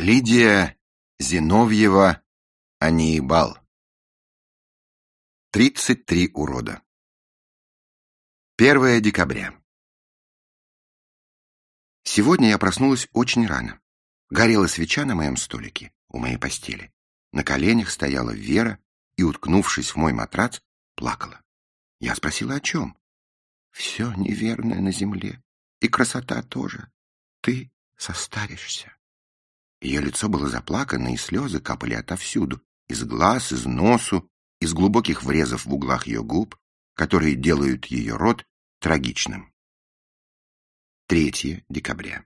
Лидия Зиновьева Аниебал. 33 урода. 1 декабря. Сегодня я проснулась очень рано. Горела свеча на моем столике, у моей постели. На коленях стояла Вера и, уткнувшись в мой матрац, плакала. Я спросила, о чем? Все неверное на земле. И красота тоже. Ты состаришься. Ее лицо было заплакано, и слезы капали отовсюду, из глаз, из носу, из глубоких врезов в углах ее губ, которые делают ее рот трагичным. 3 декабря.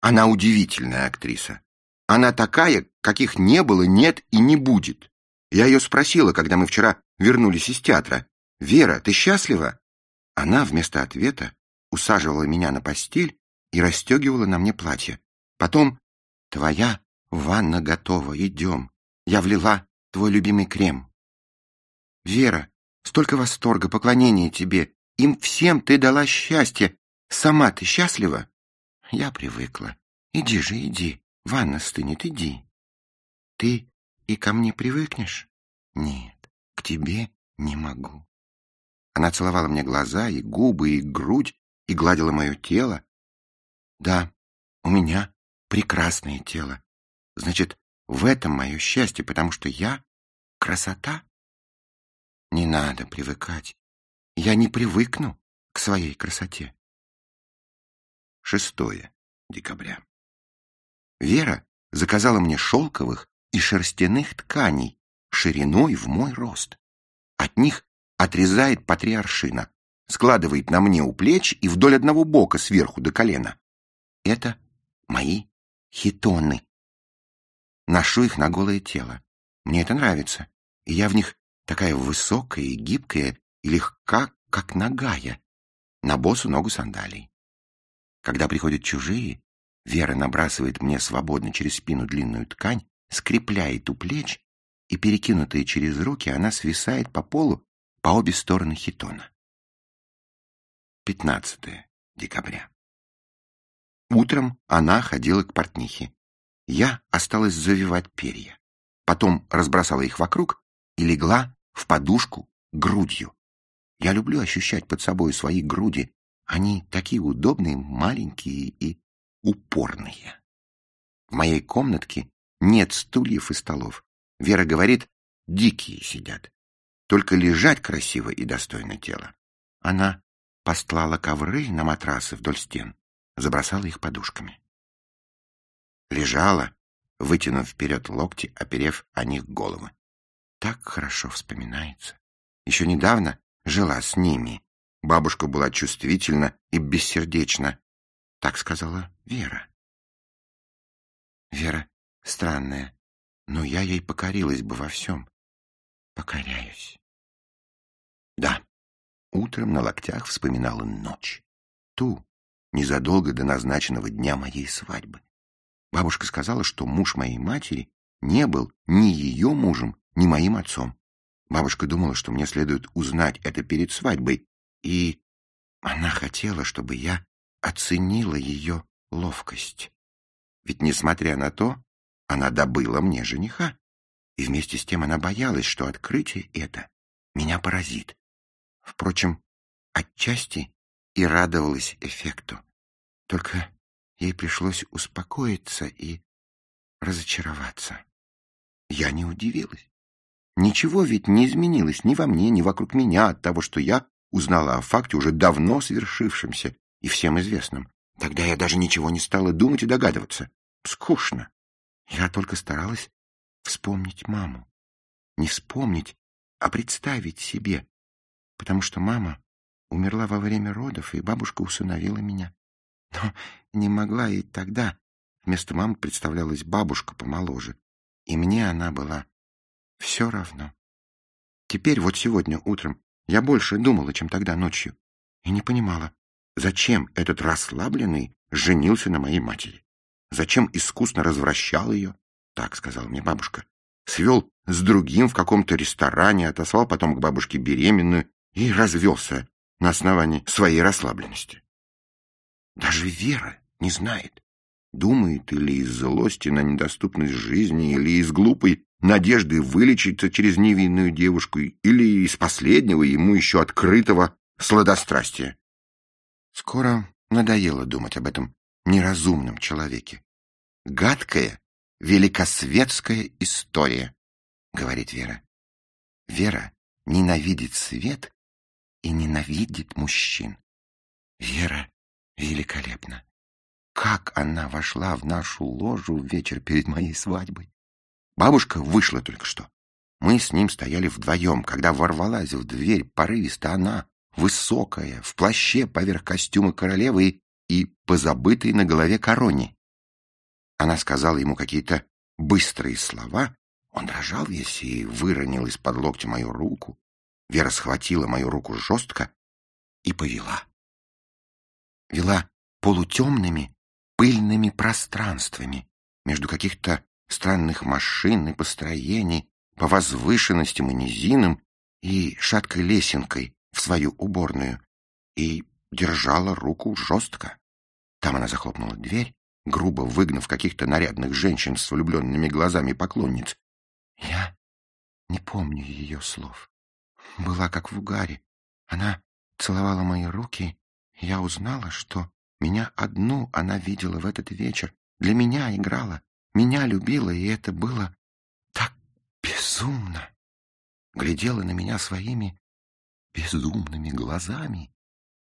Она удивительная актриса. Она такая, каких не было, нет и не будет. Я ее спросила, когда мы вчера вернулись из театра. «Вера, ты счастлива?» Она вместо ответа усаживала меня на постель и расстегивала на мне платье. Потом Твоя ванна готова, идем. Я влила твой любимый крем. Вера, столько восторга, поклонения тебе. Им всем ты дала счастье. Сама ты счастлива? Я привыкла. Иди же, иди. Ванна стынет, иди. Ты и ко мне привыкнешь? Нет, к тебе не могу. Она целовала мне глаза и губы, и грудь, и гладила мое тело. Да, у меня прекрасное тело. Значит, в этом мое счастье, потому что я — красота? Не надо привыкать. Я не привыкну к своей красоте. 6 декабря. Вера заказала мне шелковых и шерстяных тканей шириной в мой рост. От них отрезает по три аршина, складывает на мне у плеч и вдоль одного бока сверху до колена. Это мои хитоны. Ношу их на голое тело. Мне это нравится. И я в них такая высокая и гибкая, и легка, как ногая. На босу ногу сандалий. Когда приходят чужие, Вера набрасывает мне свободно через спину длинную ткань, скрепляет у плеч, и, перекинутая через руки, она свисает по полу по обе стороны хитона. 15 декабря. Утром она ходила к портнихе. Я осталась завивать перья. Потом разбросала их вокруг и легла в подушку грудью. Я люблю ощущать под собой свои груди. Они такие удобные, маленькие и упорные. В моей комнатке нет стульев и столов. Вера говорит, дикие сидят. Только лежать красиво и достойно тела. Она постлала ковры на матрасы вдоль стен забросала их подушками. Лежала, вытянув вперед локти, оперев о них головы. Так хорошо вспоминается. Еще недавно жила с ними. Бабушка была чувствительна и бессердечна. Так сказала Вера. Вера странная, но я ей покорилась бы во всем. Покоряюсь. Да, утром на локтях вспоминала ночь. Ту, незадолго до назначенного дня моей свадьбы. Бабушка сказала, что муж моей матери не был ни ее мужем, ни моим отцом. Бабушка думала, что мне следует узнать это перед свадьбой, и она хотела, чтобы я оценила ее ловкость. Ведь, несмотря на то, она добыла мне жениха, и вместе с тем она боялась, что открытие это меня поразит. Впрочем, отчасти и радовалась эффекту. Только ей пришлось успокоиться и разочароваться. Я не удивилась. Ничего ведь не изменилось ни во мне, ни вокруг меня от того, что я узнала о факте уже давно свершившемся и всем известном. Тогда я даже ничего не стала думать и догадываться. Скучно. Я только старалась вспомнить маму. Не вспомнить, а представить себе. Потому что мама Умерла во время родов, и бабушка усыновила меня. Но не могла и тогда. Вместо мамы представлялась бабушка помоложе. И мне она была все равно. Теперь, вот сегодня утром, я больше думала, чем тогда ночью. И не понимала, зачем этот расслабленный женился на моей матери. Зачем искусно развращал ее, так сказала мне бабушка. Свел с другим в каком-то ресторане, отослал потом к бабушке беременную и развелся на основании своей расслабленности. Даже Вера не знает. думает или из злости на недоступность жизни, или из глупой надежды вылечиться через невинную девушку, или из последнего ему еще открытого сладострастия. Скоро надоело думать об этом неразумном человеке. Гадкая, великосветская история, говорит Вера. Вера ненавидит свет и ненавидит мужчин. Вера великолепна. Как она вошла в нашу ложу в вечер перед моей свадьбой. Бабушка вышла только что. Мы с ним стояли вдвоем, когда ворвалась в дверь порывисто она, высокая, в плаще поверх костюма королевы и позабытой на голове короне. Она сказала ему какие-то быстрые слова, он дрожал весь и выронил из-под локтя мою руку. Вера схватила мою руку жестко и повела. Вела полутемными, пыльными пространствами между каких-то странных машин и построений, по возвышенностям и низинам и шаткой лесенкой в свою уборную, и держала руку жестко. Там она захлопнула дверь, грубо выгнав каких-то нарядных женщин с влюбленными глазами поклонниц, я не помню ее слов. Была как в угаре. Она целовала мои руки, и я узнала, что меня одну она видела в этот вечер, для меня играла, меня любила, и это было так безумно. Глядела на меня своими безумными глазами,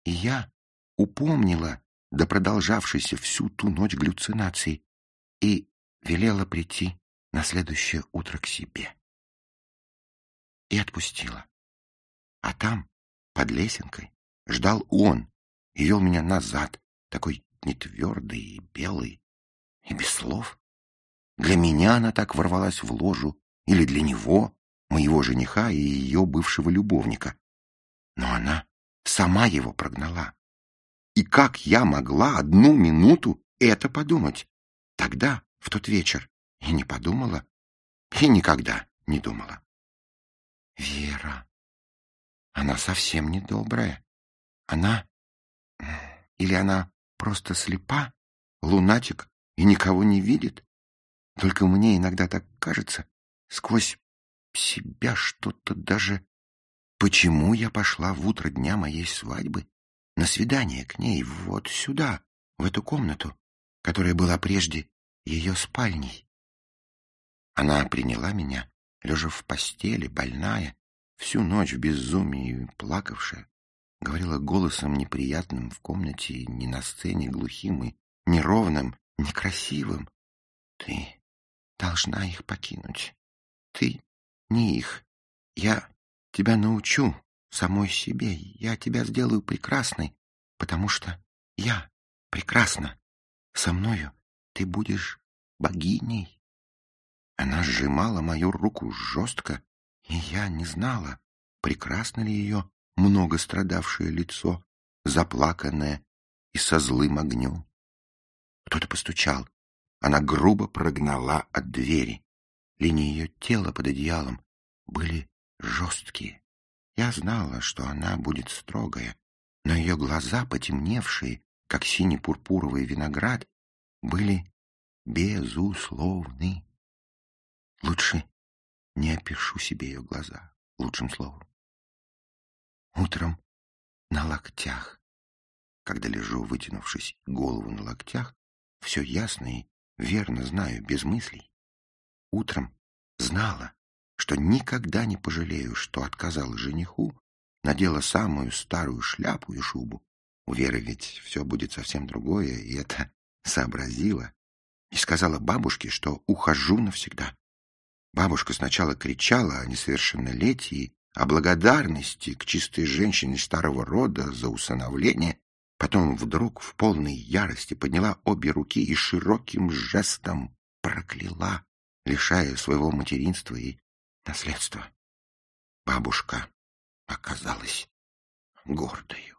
и я упомнила до продолжавшейся всю ту ночь галлюцинаций и велела прийти на следующее утро к себе. И отпустила. А там, под лесенкой, ждал он и вел меня назад, такой нетвердый и белый, и без слов. Для меня она так ворвалась в ложу, или для него, моего жениха и ее бывшего любовника. Но она сама его прогнала. И как я могла одну минуту это подумать? Тогда, в тот вечер, и не подумала, и никогда не думала. Вера. Она совсем не добрая. Она... Или она просто слепа, лунатик и никого не видит? Только мне иногда так кажется, сквозь себя что-то даже... Почему я пошла в утро дня моей свадьбы на свидание к ней вот сюда, в эту комнату, которая была прежде ее спальней? Она приняла меня, лежа в постели, больная, всю ночь в безумии плакавшая, говорила голосом неприятным в комнате, не на сцене, глухим и неровным, некрасивым. Ты должна их покинуть. Ты не их. Я тебя научу самой себе. Я тебя сделаю прекрасной, потому что я прекрасна. Со мною ты будешь богиней. Она сжимала мою руку жестко, и я не знала, прекрасно ли ее много страдавшее лицо, заплаканное и со злым огнем. Кто-то постучал. Она грубо прогнала от двери. Линии ее тела под одеялом были жесткие. Я знала, что она будет строгая, но ее глаза, потемневшие, как синий-пурпуровый виноград, были безусловны. Лучше не опишу себе ее глаза лучшим словом. Утром на локтях, когда лежу, вытянувшись голову на локтях, все ясно и верно знаю, без мыслей. Утром знала, что никогда не пожалею, что отказала жениху, надела самую старую шляпу и шубу. У Веры ведь все будет совсем другое, и это сообразила. И сказала бабушке, что ухожу навсегда. Бабушка сначала кричала о несовершеннолетии, о благодарности к чистой женщине старого рода за усыновление, потом вдруг в полной ярости подняла обе руки и широким жестом прокляла, лишая своего материнства и наследства. Бабушка оказалась гордою.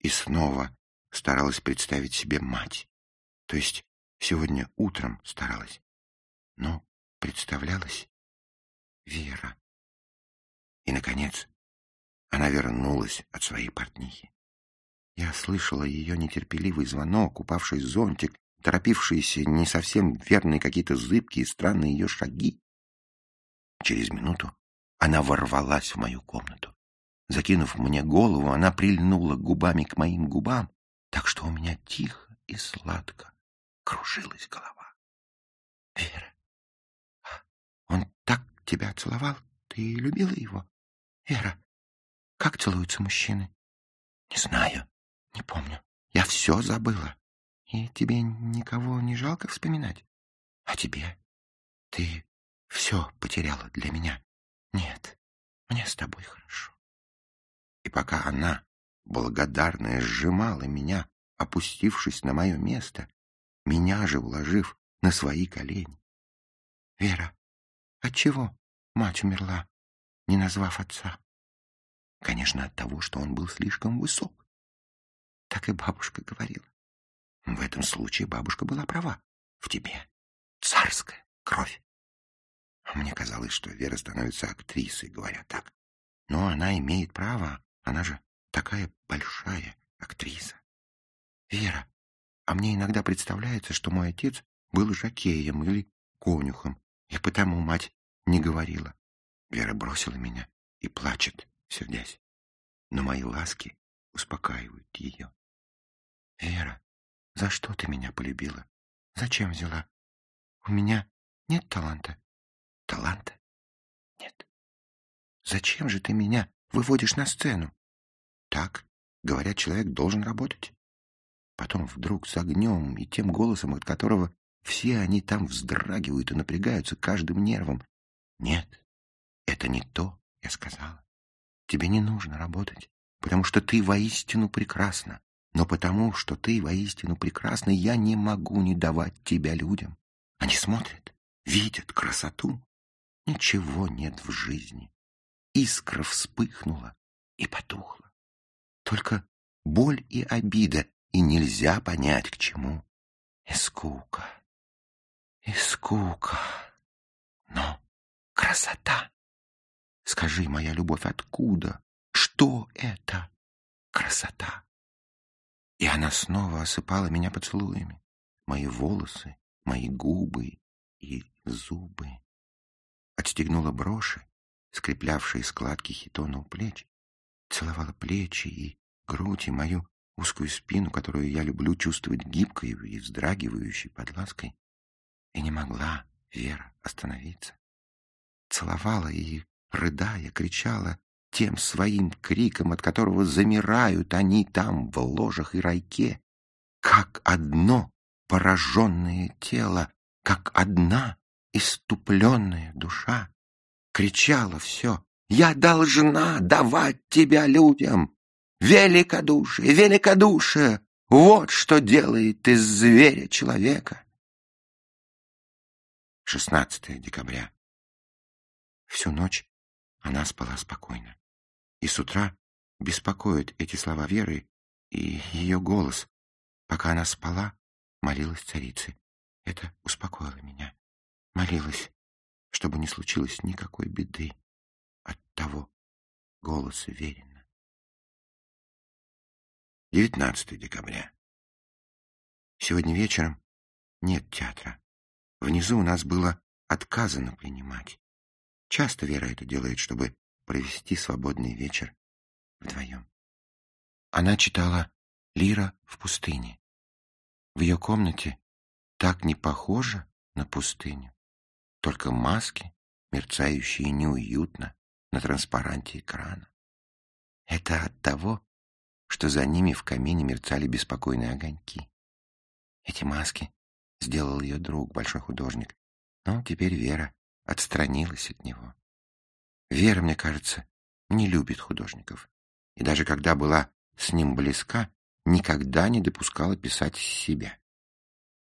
И снова старалась представить себе мать, то есть сегодня утром старалась, но представлялась Вера. И, наконец, она вернулась от своей портнихи. Я слышала ее нетерпеливый звонок, упавший зонтик, торопившиеся, не совсем верные какие-то зыбкие странные ее шаги. Через минуту она ворвалась в мою комнату. Закинув мне голову, она прильнула губами к моим губам, так что у меня тихо и сладко кружилась голова. — Вера, тебя целовал? Ты любила его? Вера, как целуются мужчины? — Не знаю, не помню. Я все забыла. И тебе никого не жалко вспоминать? А тебе? Ты все потеряла для меня. Нет, мне с тобой хорошо. И пока она, благодарная, сжимала меня, опустившись на мое место, меня же уложив на свои колени. Вера, отчего мать умерла, не назвав отца? Конечно, от того, что он был слишком высок. Так и бабушка говорила. В этом случае бабушка была права. В тебе царская кровь. Мне казалось, что Вера становится актрисой, говоря так. Но она имеет право, она же такая большая актриса. Вера, а мне иногда представляется, что мой отец был жакеем или конюхом, и потому мать не говорила. Вера бросила меня и плачет, сердясь. Но мои ласки успокаивают ее. Вера, за что ты меня полюбила? Зачем взяла? У меня нет таланта. Таланта? Нет. Зачем же ты меня выводишь на сцену? Так, говорят, человек должен работать. Потом вдруг с огнем и тем голосом, от которого все они там вздрагивают и напрягаются каждым нервом. Нет, это не то, я сказала. Тебе не нужно работать, потому что ты воистину прекрасна. Но потому, что ты воистину прекрасна, я не могу не давать тебя людям. Они смотрят, видят красоту. Ничего нет в жизни. Искра вспыхнула и потухла. Только боль и обида, и нельзя понять, к чему. И скука, и скука. Но красота. Скажи, моя любовь, откуда? Что это? Красота. И она снова осыпала меня поцелуями. Мои волосы, мои губы и зубы. Отстегнула броши, скреплявшие складки хитона у плеч, целовала плечи и грудь и мою узкую спину, которую я люблю чувствовать гибкой и вздрагивающей под лаской, и не могла Вера остановиться. Целовала и, рыдая, кричала тем своим криком, от которого замирают они там в ложах и райке, как одно пораженное тело, как одна иступленная душа. Кричала все «Я должна давать тебя людям!» Великодушие, великодушие! Вот что делает из зверя человека. 16 декабря. Всю ночь она спала спокойно. И с утра беспокоят эти слова Веры и ее голос. Пока она спала, молилась царице. Это успокоило меня. Молилась, чтобы не случилось никакой беды от того голоса Верина. 19 декабря. Сегодня вечером нет театра. Внизу у нас было отказано принимать. Часто Вера это делает, чтобы провести свободный вечер вдвоем. Она читала «Лира в пустыне». В ее комнате так не похоже на пустыню. Только маски, мерцающие неуютно на транспаранте экрана. Это от того, что за ними в камине мерцали беспокойные огоньки. Эти маски сделал ее друг, большой художник. Но теперь Вера отстранилась от него. Вера, мне кажется, не любит художников. И даже когда была с ним близка, никогда не допускала писать себя.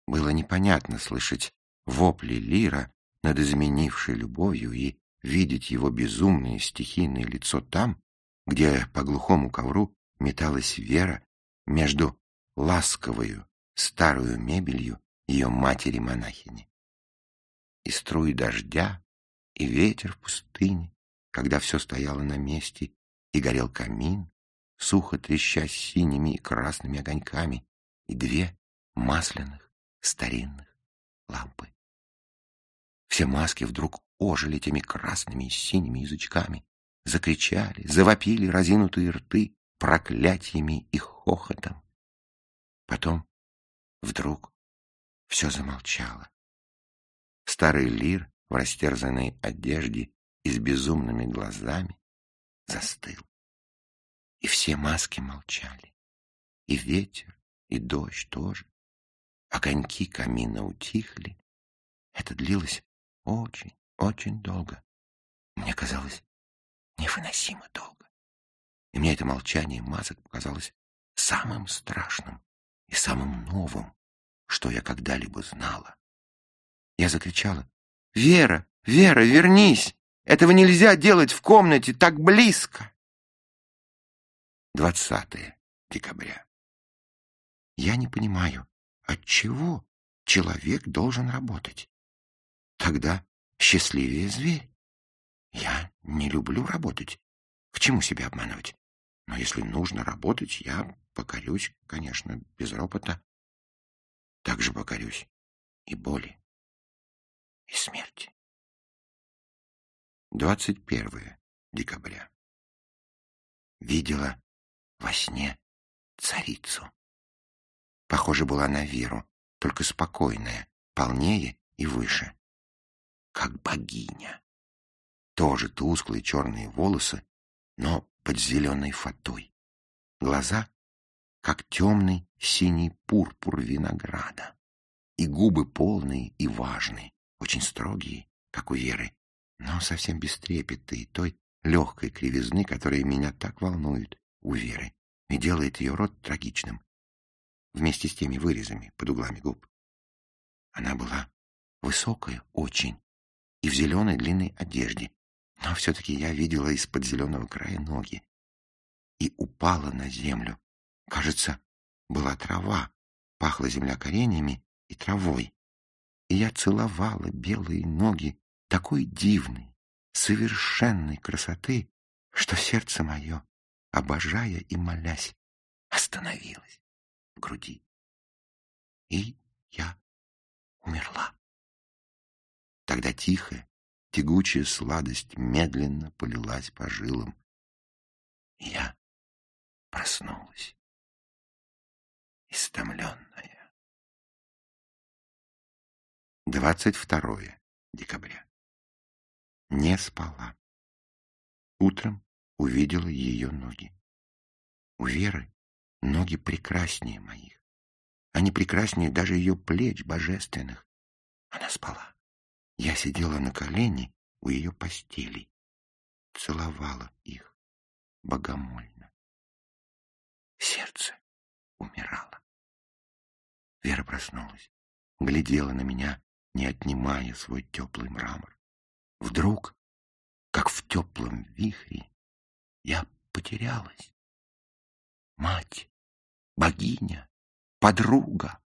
Было непонятно слышать вопли Лира над изменившей любовью и видеть его безумное стихийное лицо там, где по глухому ковру металась Вера между ласковою старую мебелью ее матери-монахини. И струи дождя, и ветер в пустыне, когда все стояло на месте, и горел камин, сухо треща синими и красными огоньками, и две масляных старинных лампы. Все маски вдруг ожили теми красными и синими язычками, закричали, завопили разинутые рты проклятиями и хохотом. Потом вдруг все замолчало. Старый лир в растерзанной одежде и с безумными глазами застыл. И все маски молчали. И ветер, и дождь тоже. Огоньки камина утихли. Это длилось очень, очень долго. Мне казалось, невыносимо долго. И мне это молчание масок показалось самым страшным и самым новым, что я когда-либо знала. Я закричала, «Вера, Вера, вернись! Этого нельзя делать в комнате так близко!» 20 декабря. Я не понимаю, от чего человек должен работать. Тогда счастливее зверь. Я не люблю работать. К чему себя обманывать? Но если нужно работать, я покорюсь, конечно, без ропота. Так же покорюсь и боли, и смерти. 21 декабря. Видела во сне царицу. Похоже была на Веру, только спокойная, полнее и выше. Как богиня. Тоже тусклые черные волосы, но под зеленой фатой. Глаза, как темный синий пурпур винограда. И губы полные и важные, очень строгие, как у Веры, но совсем без трепета и той легкой кривизны, которая меня так волнует у Веры и делает ее рот трагичным, вместе с теми вырезами под углами губ. Она была высокая очень и в зеленой длинной одежде, но все-таки я видела из-под зеленого края ноги и упала на землю. Кажется, была трава, пахла земля кореньями и травой. И я целовала белые ноги такой дивной, совершенной красоты, что сердце мое обожая и молясь, остановилась в груди. И я умерла. Тогда тихая, тягучая сладость медленно полилась по жилам. И я проснулась, истомленная. 22 декабря. Не спала. Утром увидела ее ноги. У Веры ноги прекраснее моих. Они прекраснее даже ее плеч божественных. Она спала. Я сидела на колени у ее постели, целовала их богомольно. Сердце умирало. Вера проснулась, глядела на меня, не отнимая свой теплый мрамор. Вдруг, как в теплом вихре, я потерялась. Мать, богиня, подруга.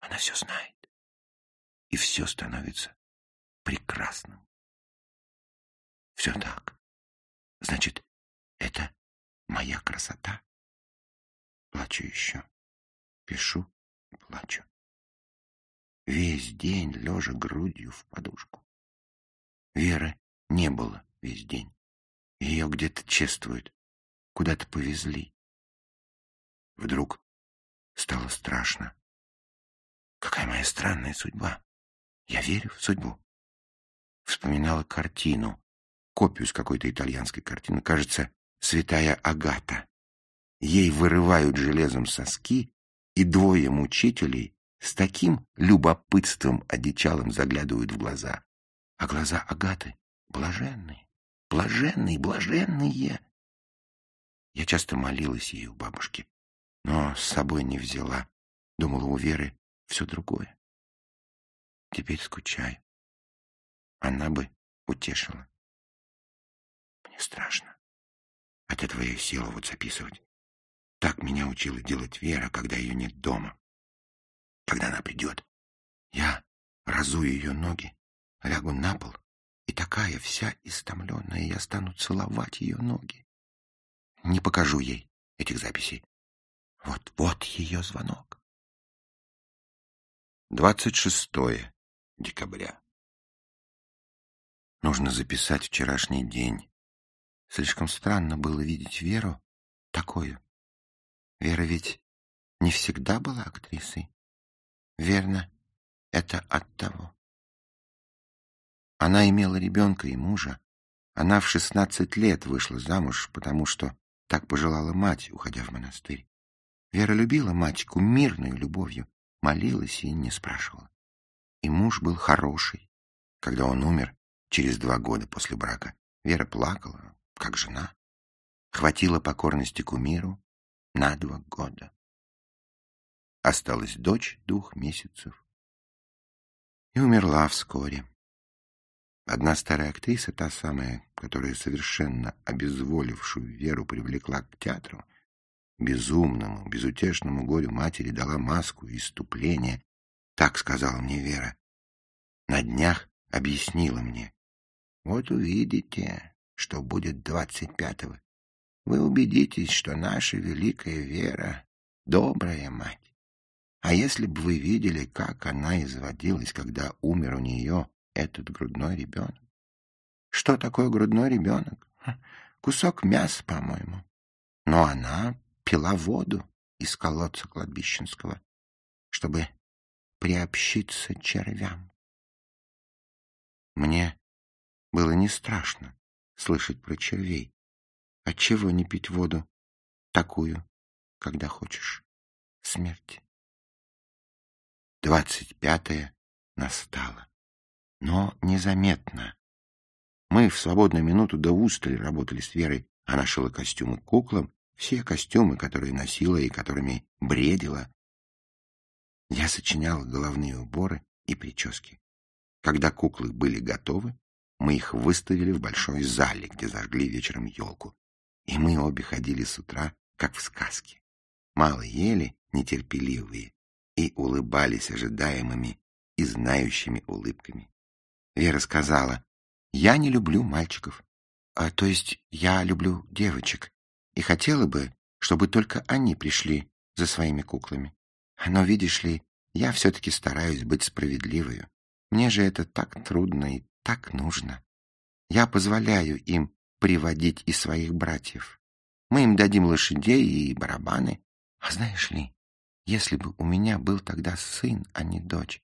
Она все знает. И все становится прекрасным. Все так. Значит, это моя красота. Плачу еще. Пишу плачу. Весь день лежа грудью в подушку. Веры не было весь день. Ее где-то чествуют, куда-то повезли. Вдруг стало страшно. Какая моя странная судьба. Я верю в судьбу. Вспоминала картину, копию с какой-то итальянской картины, кажется, «Святая Агата». Ей вырывают железом соски, и двое мучителей с таким любопытством одичалым заглядывают в глаза. А глаза Агаты блаженные. Блаженные, блаженные! Я часто молилась ей у бабушки, но с собой не взяла. Думала, у Веры все другое. Теперь скучаю. Она бы утешила. Мне страшно. От этого я села вот записывать. Так меня учила делать Вера, когда ее нет дома. Когда она придет, я разую ее ноги, лягу на пол и такая вся истомленная, я стану целовать ее ноги. Не покажу ей этих записей. Вот-вот ее звонок. 26 декабря. Нужно записать вчерашний день. Слишком странно было видеть Веру такую. Вера ведь не всегда была актрисой. Верно, это от того. Она имела ребенка и мужа. Она в шестнадцать лет вышла замуж, потому что так пожелала мать, уходя в монастырь. Вера любила мать кумирной любовью, молилась и не спрашивала. И муж был хороший. Когда он умер, через два года после брака, Вера плакала, как жена. Хватило покорности кумиру на два года. Осталась дочь двух месяцев. И умерла вскоре. Одна старая актриса, та самая, которая совершенно обезволившую Веру привлекла к театру, безумному, безутешному горю матери дала маску иступления. Так сказала мне Вера. На днях объяснила мне. Вот увидите, что будет двадцать пятого. Вы убедитесь, что наша великая Вера — добрая мать. А если бы вы видели, как она изводилась, когда умер у нее этот грудной ребенок? Что такое грудной ребенок? Кусок мяса, по-моему. Но она пила воду из колодца кладбищенского, чтобы приобщиться червям. Мне было не страшно слышать про червей. Отчего не пить воду такую, когда хочешь смерти? Двадцать пятое настало, но незаметно. Мы в свободную минуту до устали работали с Верой. Она шила костюмы куклам, все костюмы, которые носила и которыми бредила. Я сочинял головные уборы и прически. Когда куклы были готовы, мы их выставили в большой зале, где зажгли вечером елку. И мы обе ходили с утра, как в сказке. Мало ели, нетерпеливые, и улыбались ожидаемыми и знающими улыбками. Вера сказала, «Я не люблю мальчиков, а, то есть я люблю девочек и хотела бы, чтобы только они пришли за своими куклами. Но, видишь ли, я все-таки стараюсь быть справедливой. Мне же это так трудно и так нужно. Я позволяю им приводить и своих братьев. Мы им дадим лошадей и барабаны. А знаешь ли, если бы у меня был тогда сын, а не дочь,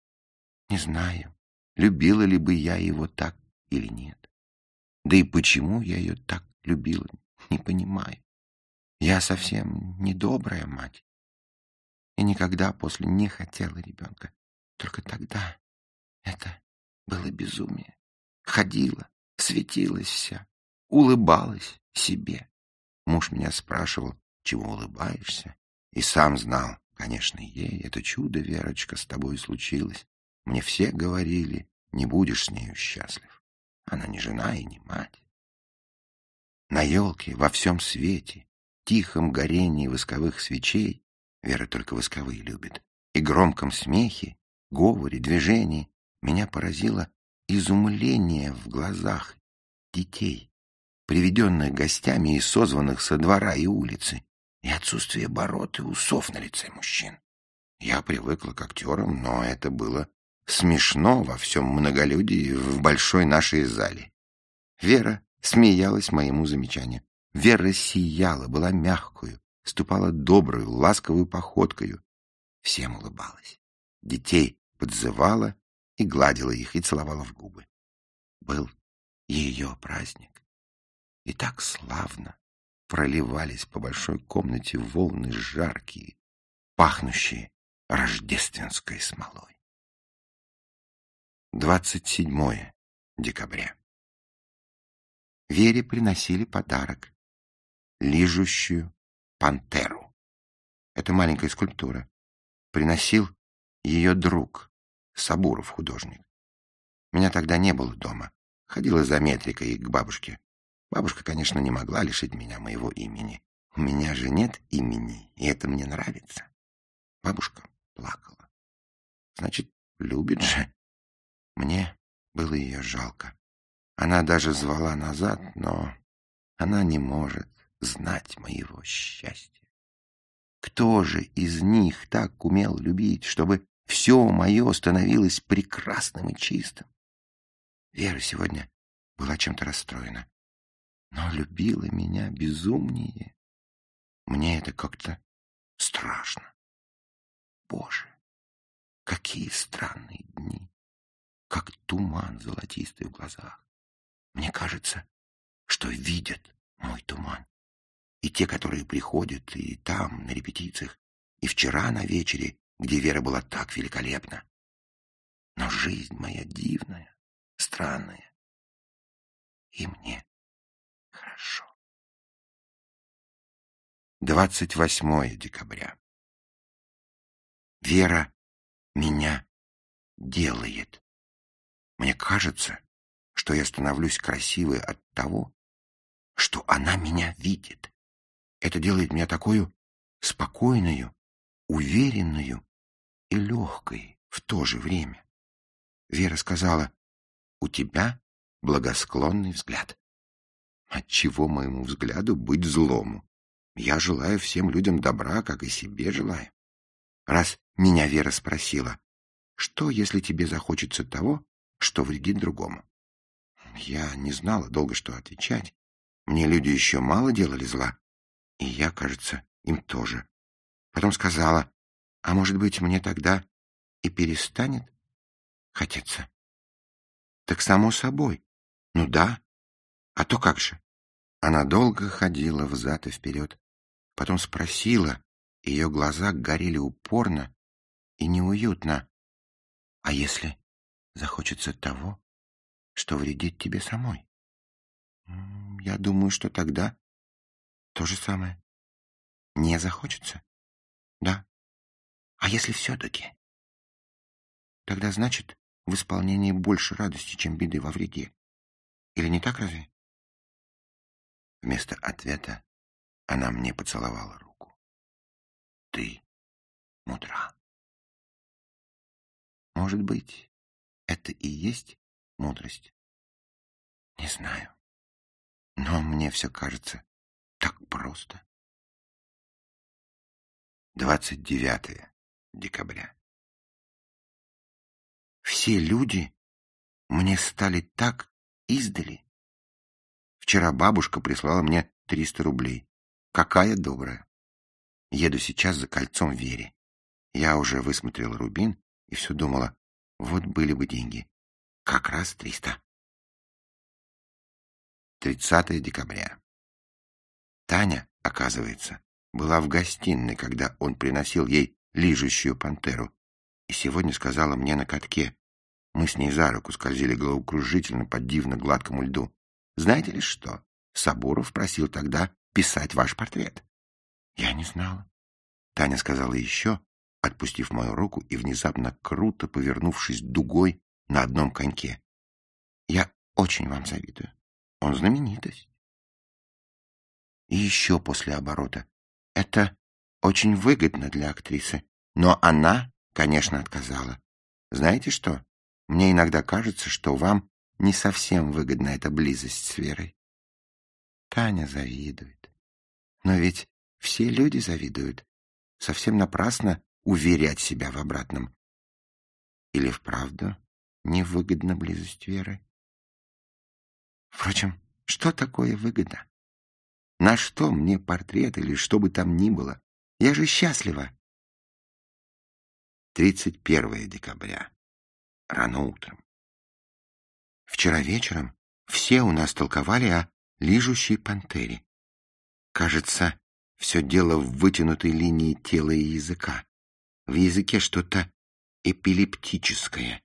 не знаю, любила ли бы я его так или нет. Да и почему я ее так любила, не понимаю. Я совсем не добрая мать. И никогда после не хотела ребенка. Только тогда это было безумие. Ходила, светилась вся, улыбалась себе. Муж меня спрашивал, чего улыбаешься, и сам знал, конечно, ей это чудо, Верочка, с тобой случилось. Мне все говорили, не будешь с нею счастлив. Она не жена и не мать. На елке во всем свете тихом горении восковых свечей, Вера только восковые любит, и громком смехе, говоре, движении меня поразило изумление в глазах детей, приведенных гостями и созванных со двора и улицы, и отсутствие бород и усов на лице мужчин. Я привыкла к актерам, но это было смешно во всем многолюдии в большой нашей зале. Вера смеялась моему замечанию. Вера сияла, была мягкую, ступала добрую, ласковую походкою. Всем улыбалась. Детей подзывала и гладила их, и целовала в губы. Был ее праздник. И так славно проливались по большой комнате волны жаркие, пахнущие рождественской смолой. 27 декабря. Вере приносили подарок лижущую пантеру. Это маленькая скульптура. Приносил ее друг, Сабуров художник. Меня тогда не было дома. Ходила за метрикой к бабушке. Бабушка, конечно, не могла лишить меня моего имени. У меня же нет имени, и это мне нравится. Бабушка плакала. Значит, любит же. Мне было ее жалко. Она даже звала назад, но она не может знать моего счастья. Кто же из них так умел любить, чтобы все мое становилось прекрасным и чистым. Вера сегодня была чем-то расстроена, но любила меня безумнее. Мне это как-то страшно. Боже, какие странные дни, как туман золотистый в глазах. Мне кажется, что видят мой туман. И те, которые приходят и там, на репетициях, и вчера на вечере, где Вера была так великолепна. Но жизнь моя дивная, странная. И мне хорошо. 28 декабря. Вера меня делает. Мне кажется, что я становлюсь красивой от того, что она меня видит. Это делает меня такую спокойную, уверенную и легкой в то же время. Вера сказала, «У тебя благосклонный взгляд». Отчего моему взгляду быть злому? Я желаю всем людям добра, как и себе желаю. Раз меня Вера спросила, что, если тебе захочется того, что вредит другому? Я не знала долго, что отвечать. Мне люди еще мало делали зла, и я, кажется, им тоже. Потом сказала, а может быть, мне тогда и перестанет хотеться? Так само собой. Ну да. А то как же? Она долго ходила взад и вперед. Потом спросила, ее глаза горели упорно и неуютно. А если захочется того, что вредит тебе самой? Я думаю, что тогда то же самое. Не захочется? Да. А если все-таки? Тогда значит, в исполнении больше радости, чем беды во вреде. Или не так разве? Вместо ответа она мне поцеловала руку. Ты мудра. Может быть, это и есть мудрость? Не знаю. Но мне все кажется так просто. 29 декабря. Все люди мне стали так издали. Вчера бабушка прислала мне 300 рублей. Какая добрая. Еду сейчас за кольцом Вере. Я уже высмотрела рубин и все думала, вот были бы деньги. Как раз 300. 30 декабря. Таня, оказывается, была в гостиной, когда он приносил ей лижущую пантеру, и сегодня сказала мне на катке. Мы с ней за руку скользили головокружительно по дивно гладкому льду. Знаете ли что? Сабуров просил тогда писать ваш портрет. Я не знала. Таня сказала еще, отпустив мою руку и внезапно круто повернувшись дугой на одном коньке. Я очень вам завидую. Он знаменитость. И еще после оборота. Это очень выгодно для актрисы. Но она, конечно, отказала. Знаете что? Мне иногда кажется, что вам не совсем выгодна эта близость с Верой. Таня завидует. Но ведь все люди завидуют. Совсем напрасно уверять себя в обратном. Или вправду невыгодна близость Веры? Впрочем, что такое выгода? На что мне портрет или что бы там ни было? Я же счастлива. 31 декабря. Рано утром. Вчера вечером все у нас толковали о лижущей пантере. Кажется, все дело в вытянутой линии тела и языка. В языке что-то эпилептическое.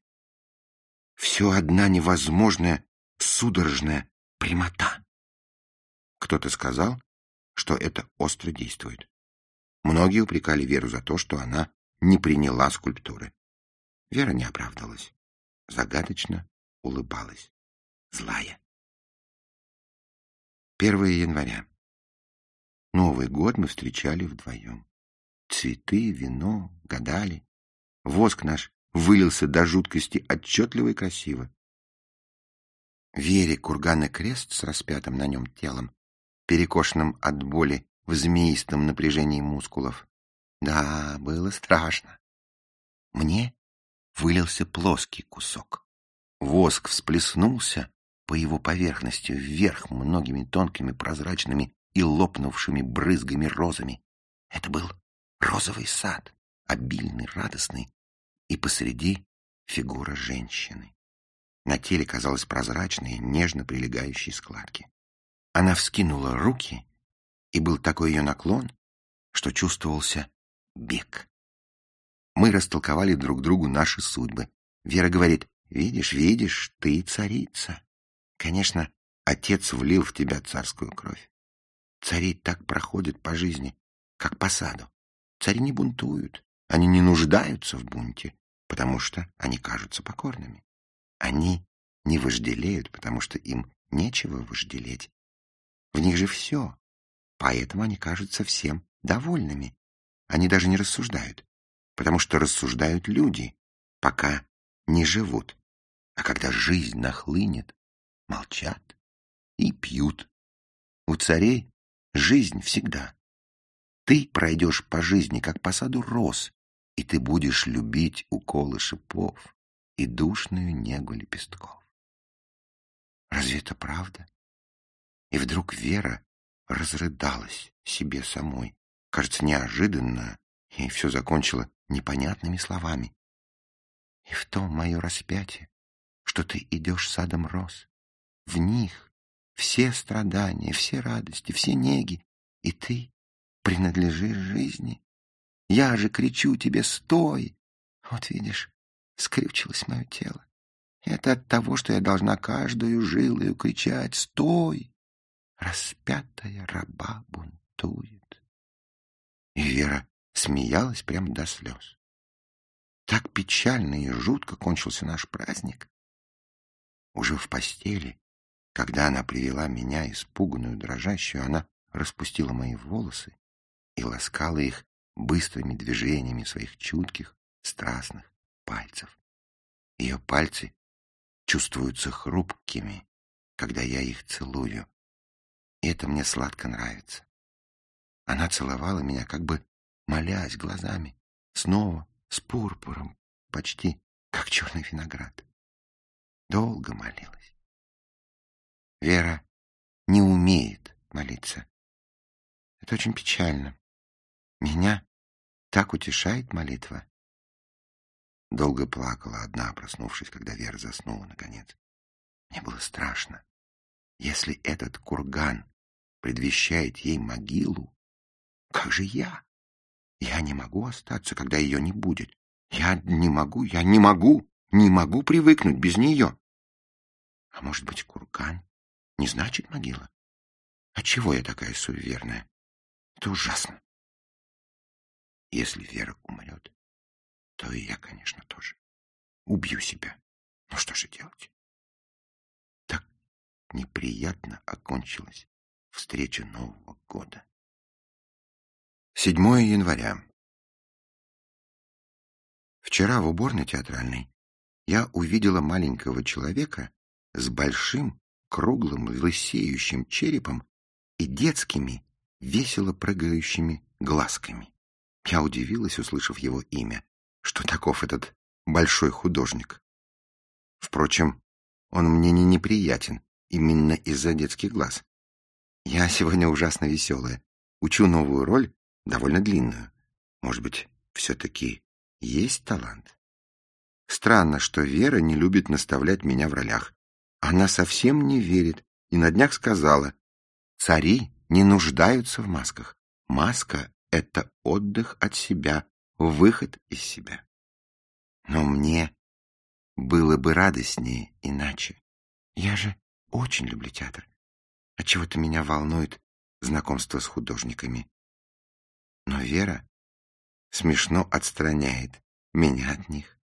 Все одна невозможная судорожная прямота. Кто-то сказал, что это остро действует. Многие упрекали Веру за то, что она не приняла скульптуры. Вера не оправдалась. Загадочно улыбалась. Злая. 1 января. Новый год мы встречали вдвоем. Цветы, вино, гадали. Воск наш вылился до жуткости отчетливо и красиво. Вере курганный крест с распятым на нем телом перекошенным от боли в змеистом напряжении мускулов. Да, было страшно. Мне вылился плоский кусок. Воск всплеснулся по его поверхности вверх многими тонкими прозрачными и лопнувшими брызгами розами. Это был розовый сад, обильный, радостный, и посреди фигура женщины. На теле казалось прозрачные, нежно прилегающие складки. Она вскинула руки, и был такой ее наклон, что чувствовался бег. Мы растолковали друг другу наши судьбы. Вера говорит, видишь, видишь, ты царица. Конечно, отец влил в тебя царскую кровь. Цари так проходят по жизни, как по саду. Цари не бунтуют, они не нуждаются в бунте, потому что они кажутся покорными. Они не вожделеют, потому что им нечего вожделеть. В них же все, поэтому они кажутся всем довольными. Они даже не рассуждают, потому что рассуждают люди, пока не живут. А когда жизнь нахлынет, молчат и пьют. У царей жизнь всегда. Ты пройдешь по жизни, как по саду роз, и ты будешь любить уколы шипов и душную негу лепестков. Разве это правда? И вдруг Вера разрыдалась себе самой, кажется, неожиданно, и все закончила непонятными словами. И в том мое распятие, что ты идешь садом роз. В них все страдания, все радости, все неги, и ты принадлежишь жизни. Я же кричу тебе «Стой!» Вот видишь, скрючилось мое тело. Это от того, что я должна каждую жилою кричать «Стой!» Распятая раба бунтует. И Вера смеялась прямо до слез. Так печально и жутко кончился наш праздник. Уже в постели, когда она привела меня, испуганную, дрожащую, она распустила мои волосы и ласкала их быстрыми движениями своих чутких, страстных пальцев. Ее пальцы чувствуются хрупкими, когда я их целую, и это мне сладко нравится. Она целовала меня, как бы молясь глазами, снова с пурпуром, почти как черный виноград. Долго молилась. Вера не умеет молиться. Это очень печально. Меня так утешает молитва. Долго плакала одна, проснувшись, когда Вера заснула, наконец. Мне было страшно. Если этот курган предвещает ей могилу, как же я? Я не могу остаться, когда ее не будет. Я не могу, я не могу, не могу привыкнуть без нее. А может быть, курган не значит могила? Отчего я такая суеверная? Это ужасно. Если Вера умрет, то и я, конечно, тоже. Убью себя. Ну что же делать? Так неприятно окончилась встреча Нового года. 7 января. Вчера в уборной театральной я увидела маленького человека с большим, круглым, лысеющим черепом и детскими, весело прыгающими глазками. Я удивилась, услышав его имя, что таков этот большой художник. Впрочем, он мне не неприятен именно из-за детских глаз. Я сегодня ужасно веселая. Учу новую роль, довольно длинную. Может быть, все-таки есть талант? Странно, что Вера не любит наставлять меня в ролях. Она совсем не верит и на днях сказала, цари не нуждаются в масках. Маска — это отдых от себя, выход из себя. Но мне было бы радостнее иначе. Я же очень люблю театр. Отчего-то меня волнует знакомство с художниками. Но Вера смешно отстраняет меня от них.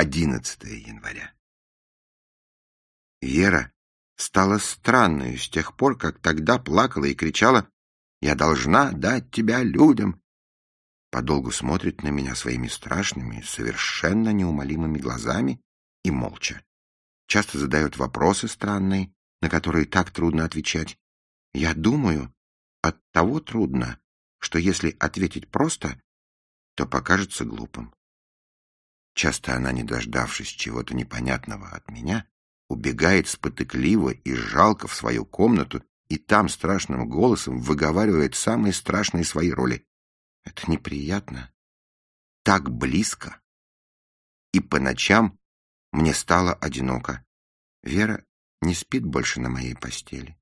11 января. Вера стала странной с тех пор, как тогда плакала и кричала «Я должна дать тебя людям!» Подолгу смотрит на меня своими страшными, совершенно неумолимыми глазами и молча. Часто задает вопросы странные, на которые так трудно отвечать. Я думаю, от того трудно, что если ответить просто, то покажется глупым. Часто она, не дождавшись чего-то непонятного от меня, убегает спотыкливо и жалко в свою комнату и там страшным голосом выговаривает самые страшные свои роли. Это неприятно. Так близко. И по ночам мне стало одиноко. Вера не спит больше на моей постели.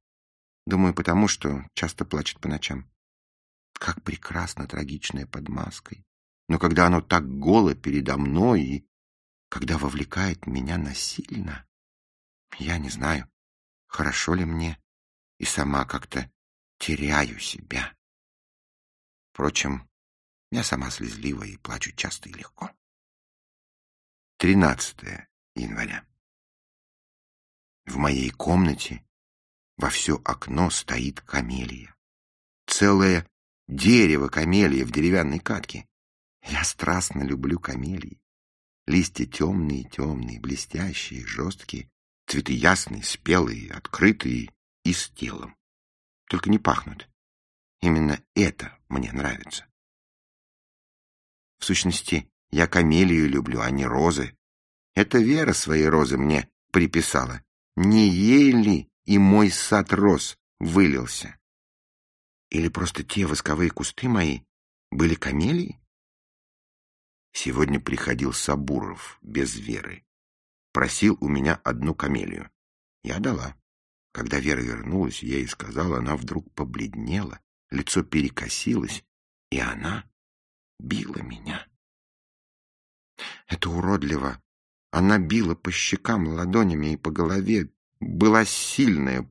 Думаю, потому что часто плачет по ночам. Как прекрасно трагичное под маской. Но когда оно так голо передо мной и когда вовлекает меня насильно, я не знаю, хорошо ли мне, и сама как-то теряю себя. Впрочем, я сама слезлива и плачу часто и легко. 13 января. В моей комнате во все окно стоит камелия. Целое дерево камелия в деревянной катке. Я страстно люблю камелии. Листья темные-темные, блестящие, жесткие, цветы ясные, спелые, открытые и с телом. Только не пахнут. Именно это мне нравится. В сущности, я камелию люблю, а не розы. Это Вера свои розы мне приписала. Не ей ли и мой сад роз вылился? Или просто те восковые кусты мои были камелии? Сегодня приходил Сабуров без Веры. Просил у меня одну камелию. Я дала. Когда Вера вернулась, я ей сказала, она вдруг побледнела, лицо перекосилось, и она била меня. Это уродливо. Она била по щекам ладонями и по голове, была сильная,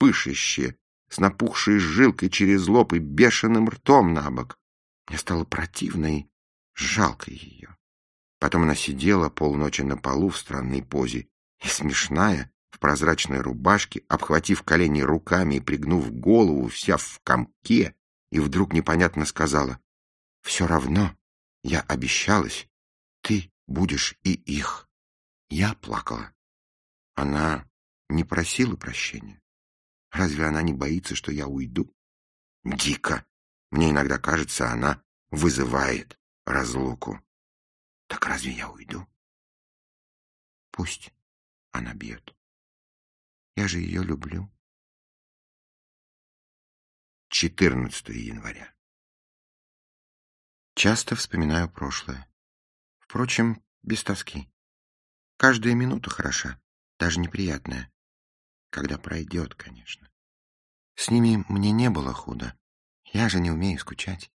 пышущая, с напухшей жилкой через лоб и бешеным ртом на бок. Мне стало противно и жалко ее. Потом она сидела полночи на полу в странной позе и смешная, в прозрачной рубашке, обхватив колени руками и пригнув голову, вся в комке, и вдруг непонятно сказала, «Все равно я обещалась, ты будешь и их». Я плакала. Она не просила прощения. Разве она не боится, что я уйду? Дико. Мне иногда кажется, она вызывает разлуку. Так разве я уйду? Пусть она бьет. Я же ее люблю. 14 января. Часто вспоминаю прошлое. Впрочем, без тоски. Каждая минута хороша, даже неприятная. Когда пройдет, конечно. С ними мне не было худо. Я же не умею скучать.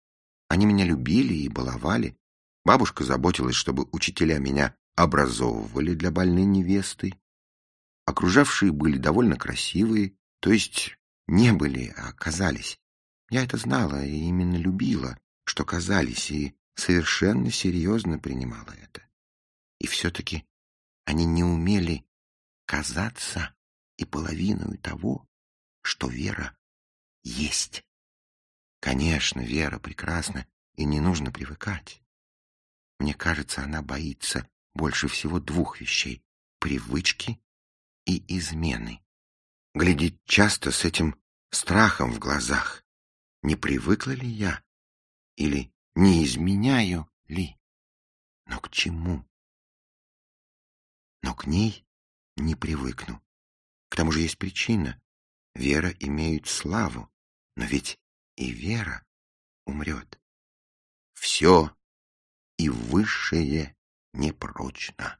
Они меня любили и баловали. Бабушка заботилась, чтобы учителя меня образовывали для больной невесты. Окружавшие были довольно красивые, то есть не были, а казались. Я это знала и именно любила, что казались, и совершенно серьезно принимала это. И все-таки они не умели казаться и половину того, что вера есть. Конечно, вера прекрасна, и не нужно привыкать. Мне кажется, она боится больше всего двух вещей — привычки и измены. Глядит часто с этим страхом в глазах. Не привыкла ли я? Или не изменяю ли? Но к чему? Но к ней не привыкну. К тому же есть причина. Вера имеет славу, но ведь и вера умрет. Все и высшее непрочно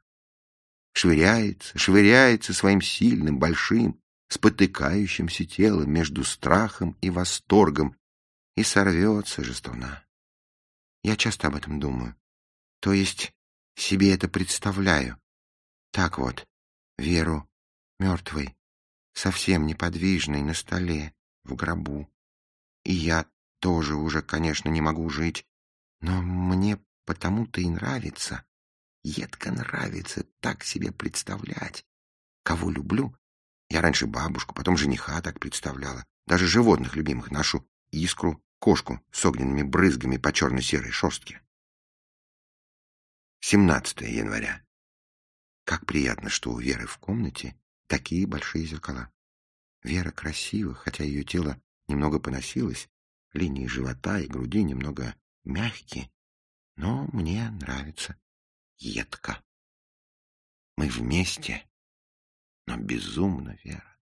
швыряется, швыряется своим сильным, большим, спотыкающимся телом между страхом и восторгом и сорвется же струна. Я часто об этом думаю. То есть себе это представляю. Так вот, Веру мертвой, совсем неподвижной на столе, в гробу. И я тоже уже, конечно, не могу жить, но мне потому-то и нравится, едко нравится так себе представлять. Кого люблю? Я раньше бабушку, потом жениха так представляла. Даже животных любимых, нашу искру, кошку с огненными брызгами по черно-серой шерстке. 17 января. Как приятно, что у Веры в комнате такие большие зеркала. Вера красива, хотя ее тело немного поносилось, линии живота и груди немного мягкие, но мне нравится едко. Мы вместе, но безумно, Вера.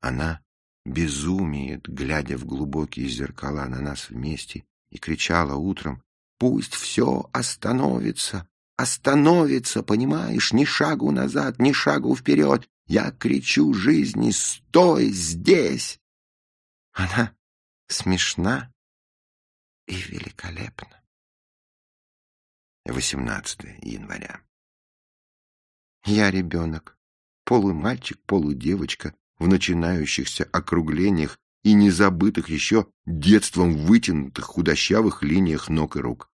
Она безумеет, глядя в глубокие зеркала на нас вместе, и кричала утром, «Пусть все остановится, остановится, понимаешь, ни шагу назад, ни шагу вперед. Я кричу жизни, стой здесь!» Она смешна и великолепна. 18 января. Я ребенок, полумальчик, полудевочка, в начинающихся округлениях и незабытых еще детством вытянутых худощавых линиях ног и рук.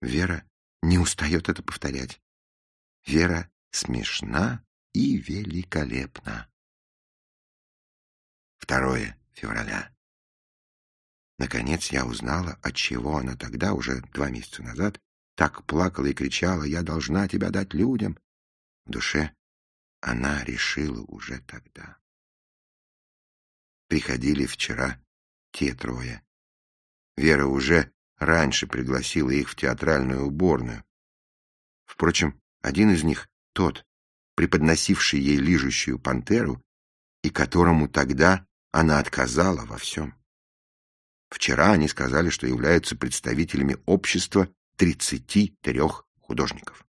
Вера не устает это повторять. Вера смешна и великолепна. 2 февраля. Наконец я узнала, от чего она тогда, уже два месяца назад, так плакала и кричала «Я должна тебя дать людям!» В душе она решила уже тогда. Приходили вчера те трое. Вера уже раньше пригласила их в театральную уборную. Впрочем, один из них, тот, преподносивший ей лижущую пантеру, и которому тогда она отказала во всем. Вчера они сказали, что являются представителями общества 33 художников.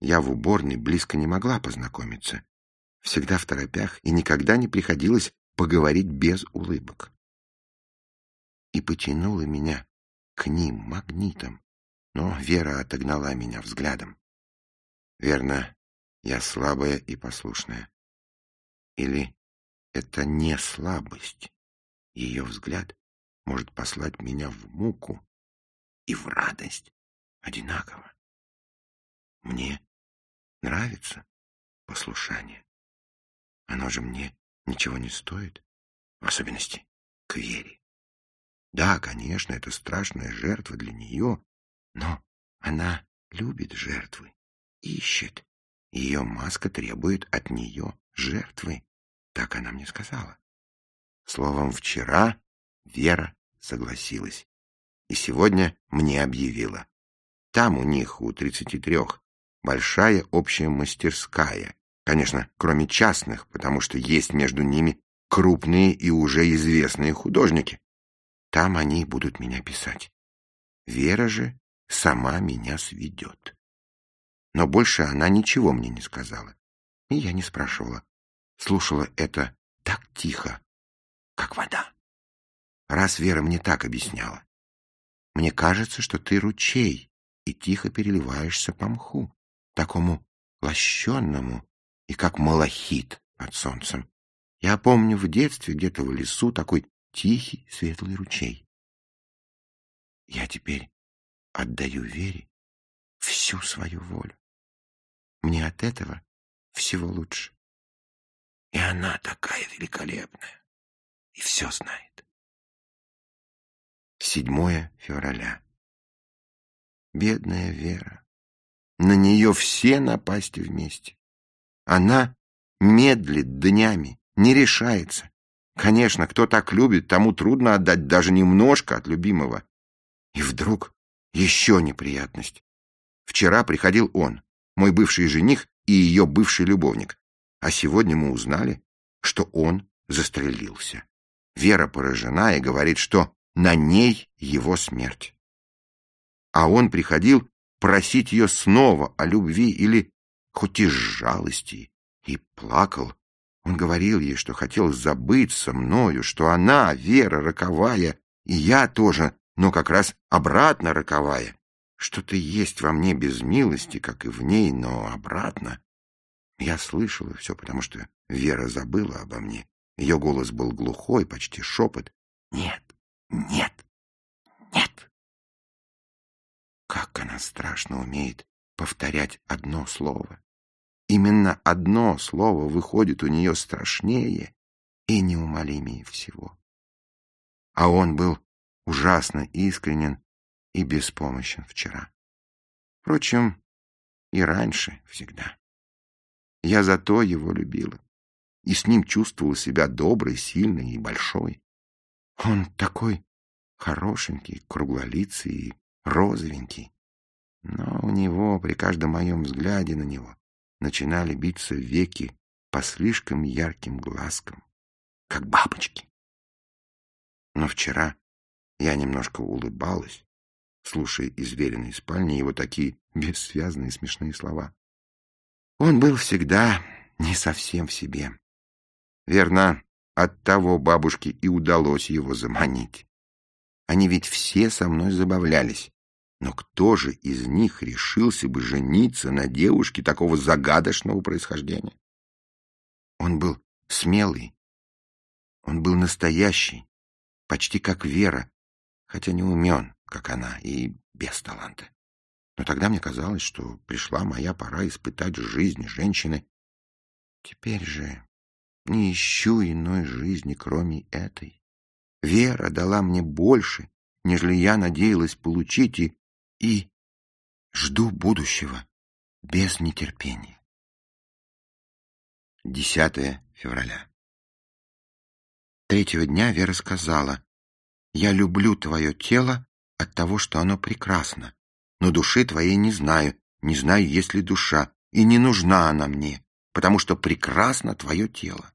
Я в уборной близко не могла познакомиться. Всегда в торопях, и никогда не приходилось поговорить без улыбок. И потянула меня к ним магнитом, но Вера отогнала меня взглядом. Верно, я слабая и послушная. Или это не слабость? Ее взгляд может послать меня в муку и в радость одинаково. Мне нравится послушание. Оно же мне ничего не стоит, в особенности к Вере. Да, конечно, это страшная жертва для нее, но она любит жертвы, ищет. Ее маска требует от нее жертвы. Так она мне сказала. Словом, вчера Вера согласилась. И сегодня мне объявила. Там у них, у тридцати трех, большая общая мастерская, Конечно, кроме частных, потому что есть между ними крупные и уже известные художники. Там они будут меня писать. Вера же сама меня сведет. Но больше она ничего мне не сказала. И я не спрашивала. Слушала это так тихо, как вода. Раз Вера мне так объясняла. Мне кажется, что ты ручей и тихо переливаешься по мху, такому лощенному и как малахит под солнцем. Я помню в детстве где-то в лесу такой тихий светлый ручей. Я теперь отдаю Вере всю свою волю. Мне от этого всего лучше. И она такая великолепная и все знает. 7 февраля. Бедная Вера. На нее все напасти вместе. Она медлит днями, не решается. Конечно, кто так любит, тому трудно отдать даже немножко от любимого. И вдруг еще неприятность. Вчера приходил он, мой бывший жених и ее бывший любовник. А сегодня мы узнали, что он застрелился. Вера поражена и говорит, что на ней его смерть. А он приходил просить ее снова о любви или хоть из жалости, и плакал. Он говорил ей, что хотел забыться мною, что она, Вера, роковая, и я тоже, но как раз обратно роковая. Что-то есть во мне без милости, как и в ней, но обратно. Я слышала все, потому что Вера забыла обо мне. Ее голос был глухой, почти шепот. «Нет, нет, нет!» Как она страшно умеет повторять одно слово. Именно одно слово выходит у нее страшнее и неумолимее всего. А он был ужасно искренен и беспомощен вчера. Впрочем, и раньше всегда. Я зато его любила и с ним чувствовала себя доброй, сильной и большой. Он такой хорошенький, круглолицый и розовенький. Но у него при каждом моем взгляде на него начинали биться веки по слишком ярким глазкам, как бабочки. Но вчера я немножко улыбалась, слушая из веренной спальни его такие бессвязные смешные слова. Он был всегда не совсем в себе. Верно, от того бабушке и удалось его заманить. Они ведь все со мной забавлялись. Но кто же из них решился бы жениться на девушке такого загадочного происхождения? Он был смелый, он был настоящий, почти как Вера, хотя не умен, как она, и без таланта. Но тогда мне казалось, что пришла моя пора испытать жизнь женщины. Теперь же не ищу иной жизни, кроме этой. Вера дала мне больше, нежели я надеялась получить, и, и жду будущего без нетерпения. 10 февраля. Третьего дня Вера сказала, «Я люблю твое тело от того, что оно прекрасно, но души твоей не знаю, не знаю, есть ли душа, и не нужна она мне, потому что прекрасно твое тело.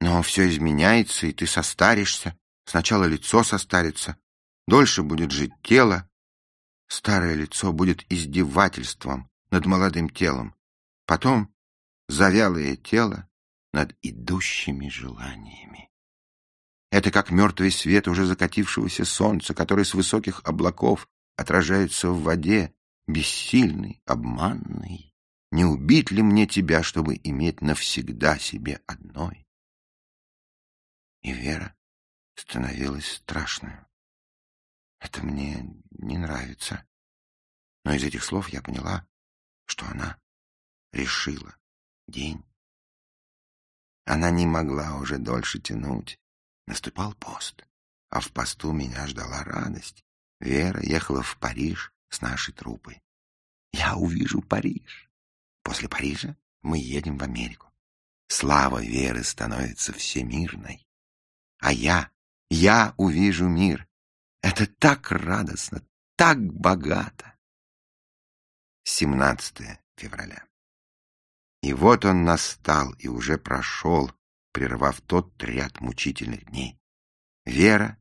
Но все изменяется, и ты состаришься. Сначала лицо состарится, дольше будет жить тело. Старое лицо будет издевательством над молодым телом. Потом завялое тело над идущими желаниями. Это как мертвый свет уже закатившегося солнца, который с высоких облаков отражается в воде, бессильный, обманный. Не убить ли мне тебя, чтобы иметь навсегда себе одной? И Вера становилась страшной. Это мне не нравится. Но из этих слов я поняла, что она решила день. Она не могла уже дольше тянуть. Наступал пост, а в посту меня ждала радость. Вера ехала в Париж с нашей труппой. Я увижу Париж. После Парижа мы едем в Америку. Слава Веры становится всемирной. А я, я увижу мир. Это так радостно, так богато. 17 февраля. И вот он настал и уже прошел, прервав тот ряд мучительных дней. Вера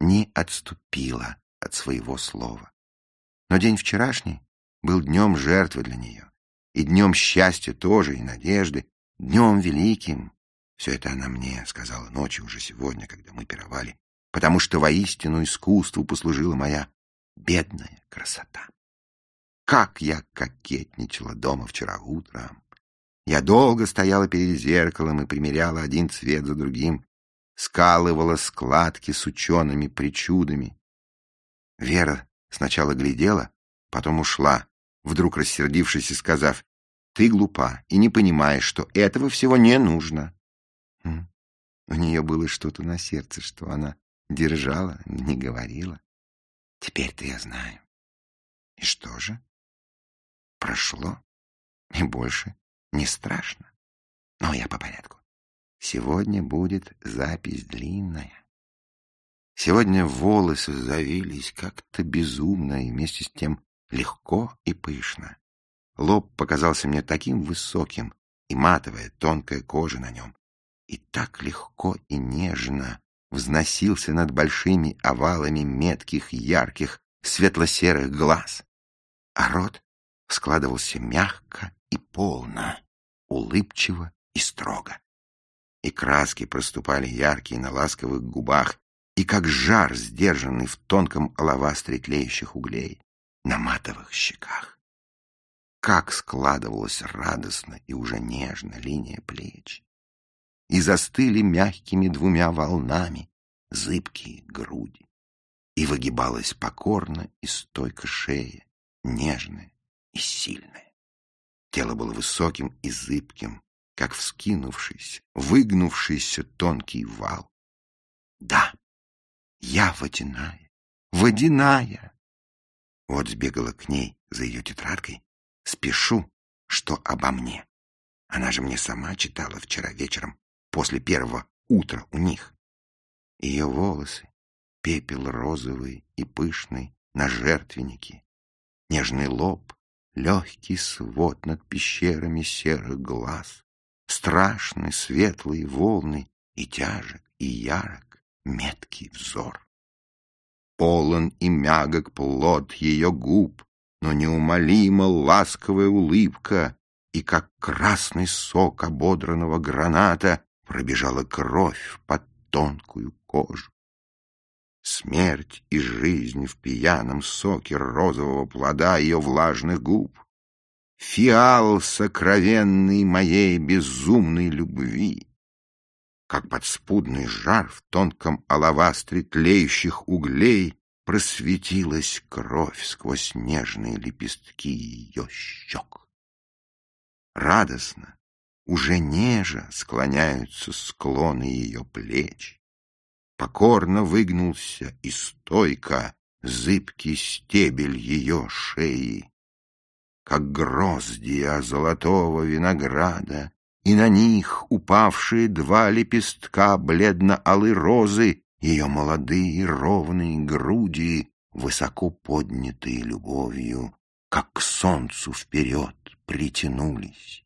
не отступила от своего слова. Но день вчерашний был днем жертвы для нее, и днем счастья тоже, и надежды, днем великим. Все это она мне сказала ночью уже сегодня, когда мы пировали, потому что воистину искусству послужила моя бедная красота. Как я кокетничала дома вчера утром! Я долго стояла перед зеркалом и примеряла один цвет за другим, скалывала складки с учеными причудами. Вера сначала глядела, потом ушла, вдруг рассердившись и сказав, «Ты глупа и не понимаешь, что этого всего не нужно». У нее было что-то на сердце, что она держала, не говорила. Теперь-то я знаю. И что же? Прошло, и больше не страшно. Но я по порядку. Сегодня будет запись длинная. Сегодня волосы завились как-то безумно и вместе с тем легко и пышно. Лоб показался мне таким высоким, и матовая тонкая кожа на нем, и так легко и нежно взносился над большими овалами метких, ярких, светло-серых глаз, а рот складывался мягко и полно, улыбчиво и строго. И краски проступали яркие на ласковых губах, и как жар, сдержанный в тонком алавастре тлеющих углей, на матовых щеках. Как складывалась радостно и уже нежно линия плеч. И застыли мягкими двумя волнами зыбкие груди. И выгибалась покорно и стойко шея, нежная и сильная. Тело было высоким и зыбким, как вскинувшийся, выгнувшийся тонкий вал. Да, я водяная, водяная. Вот сбегала к ней за ее тетрадкой. Спешу, что обо мне. Она же мне сама читала вчера вечером, после первого утра у них. Ее волосы, пепел розовый и пышный, на жертвеннике, нежный лоб, легкий свод над пещерами серых глаз, страшные светлые волны и тяжек, и ярок меткий взор. Полон и мягок плод ее губ, но неумолимо ласковая улыбка, и как красный сок ободранного граната пробежала кровь под тонкую кожу. Смерть и жизнь в пьяном соке розового плода ее влажных губ. Фиал сокровенный моей безумной любви. Как подспудный жар в тонком алавастре тлеющих углей просветилась кровь сквозь нежные лепестки ее щек. Радостно, уже неже склоняются склоны ее плеч. Покорно выгнулся и стойко зыбкий стебель ее шеи. Как гроздья золотого винограда, и на них упавшие два лепестка бледно-алой розы, ее молодые ровные груди, высоко поднятые любовью, как к солнцу вперед притянулись.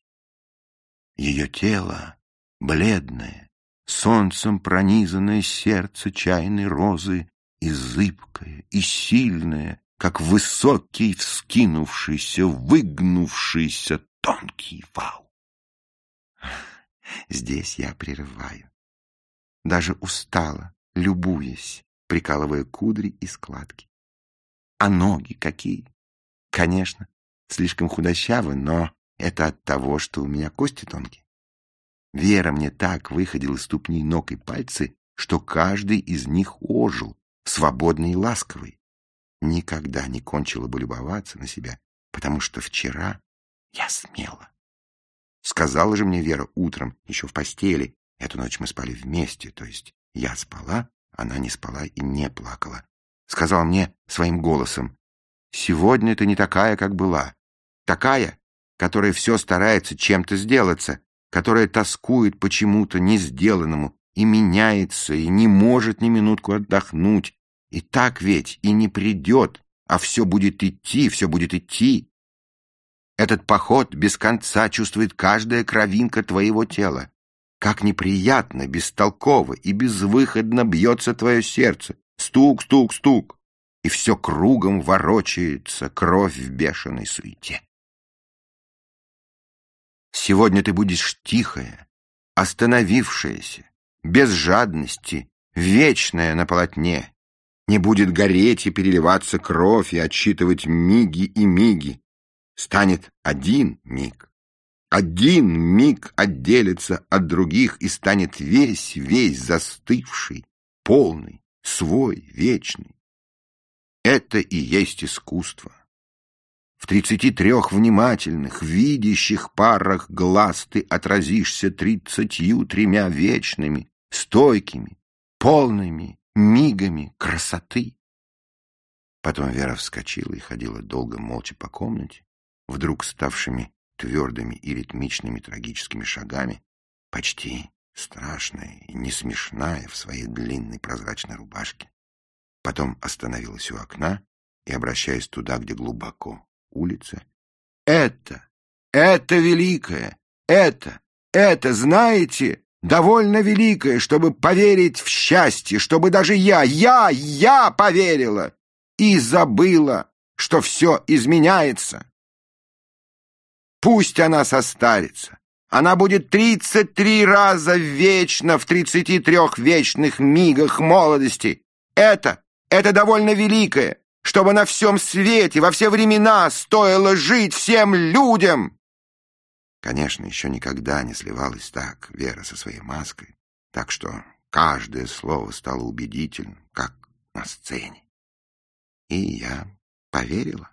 Ее тело, бледное, солнцем пронизанное сердце чайной розы, и зыбкое, и сильное, как высокий, вскинувшийся, выгнувшийся тонкий вал. Здесь я прерываю. Даже устала, любуясь, прикалывая кудри и складки. А ноги какие? Конечно, слишком худощавы, но это от того, что у меня кости тонкие. Вера мне так выходила ступни ног и пальцы, что каждый из них ожил, свободный и ласковый. Никогда не кончила бы любоваться на себя, потому что вчера я смела. Сказала же мне Вера утром, еще в постели. Эту ночь мы спали вместе, то есть я спала, она не спала и не плакала. Сказала мне своим голосом, «Сегодня ты не такая, как была. Такая, которая все старается чем-то сделаться, которая тоскует почему-то не сделанному и меняется, и не может ни минутку отдохнуть. И так ведь и не придет, а все будет идти, все будет идти. Этот поход без конца чувствует каждая кровинка твоего тела. Как неприятно, бестолково и безвыходно бьется твое сердце. Стук, стук, стук. И все кругом ворочается кровь в бешеной суете. Сегодня ты будешь тихая, остановившаяся, без жадности, вечная на полотне. Не будет гореть и переливаться кровь и отсчитывать миги и миги. Станет один миг. Один миг отделится от других и станет весь, весь застывший, полный, свой, вечный. Это и есть искусство. В тридцати трех внимательных, видящих парах глаз ты отразишься тридцатью тремя вечными, стойкими, полными мигами красоты. Потом Вера вскочила и ходила долго молча по комнате, вдруг ставшими твердыми и ритмичными трагическими шагами, почти страшная и не смешная в своей длинной прозрачной рубашке. Потом остановилась у окна и, обращаясь туда, где глубоко улица, «Это, это великое, это, это, знаете, довольно великое, чтобы поверить в счастье, чтобы даже я, я, я поверила и забыла, что все изменяется. Пусть она состарится. Она будет тридцать три раза вечно в тридцати трех вечных мигах молодости. Это, это довольно великое, чтобы на всем свете, во все времена стоило жить всем людям. Конечно, еще никогда не сливалась так Вера со своей маской, так что каждое слово стало убедительным, как на сцене. И я поверила.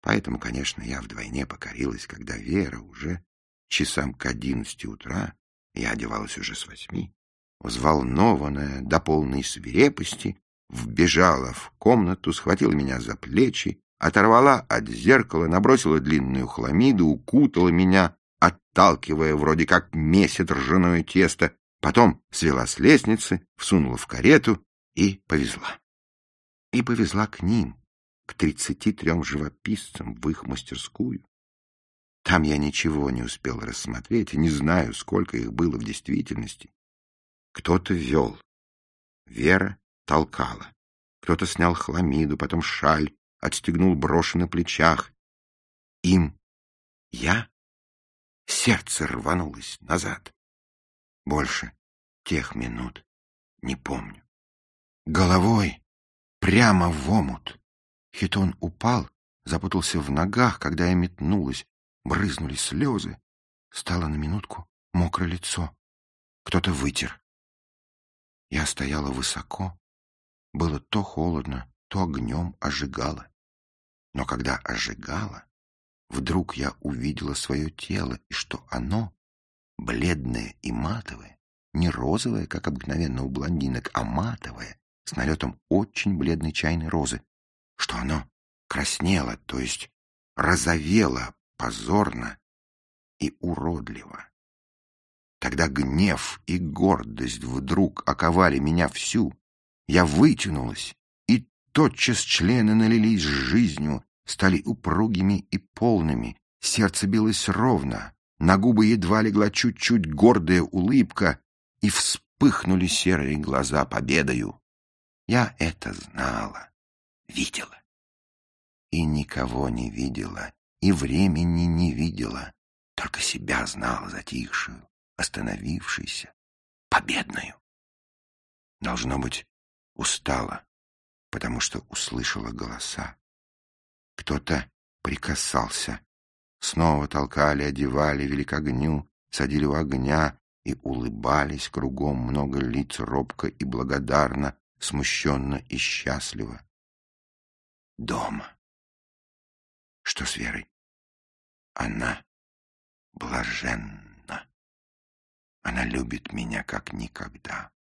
Поэтому, конечно, я вдвойне покорилась, когда Вера уже часам к одиннадцати утра, я одевалась уже с восьми, взволнованная до полной свирепости, вбежала в комнату, схватила меня за плечи, оторвала от зеркала, набросила длинную хламиду, укутала меня, отталкивая вроде как месяц ржаное тесто, потом свела с лестницы, всунула в карету и повезла. И повезла к ним, к тридцати трем живописцам в их мастерскую. Там я ничего не успел рассмотреть не знаю, сколько их было в действительности. Кто-то вел, Вера толкала. Кто-то снял хламиду, потом шаль, отстегнул броши на плечах. Им я сердце рванулось назад. Больше тех минут не помню. Головой прямо в омут. Хитон упал, запутался в ногах, когда я метнулась, брызнули слезы. Стало на минутку мокрое лицо. Кто-то вытер. Я стояла высоко. Было то холодно, то огнем ожигало. Но когда ожигало, вдруг я увидела свое тело, и что оно, бледное и матовое, не розовое, как обыкновенно у блондинок, а матовое, с налетом очень бледной чайной розы, что оно краснело, то есть розовело позорно и уродливо. Тогда гнев и гордость вдруг оковали меня всю. Я вытянулась, и тотчас члены налились жизнью, стали упругими и полными, сердце билось ровно, на губы едва легла чуть-чуть гордая улыбка, и вспыхнули серые глаза победою. Я это знала, видела. И никого не видела, и времени не видела, только себя знала затихшую, остановившейся, победную. Должно быть, устала, потому что услышала голоса. Кто-то прикасался. Снова толкали, одевали, вели к огню, садили у огня и улыбались кругом много лиц робко и благодарно, смущенно и счастливо. Дома. Что с Верой? Она блаженна. Она любит меня как никогда.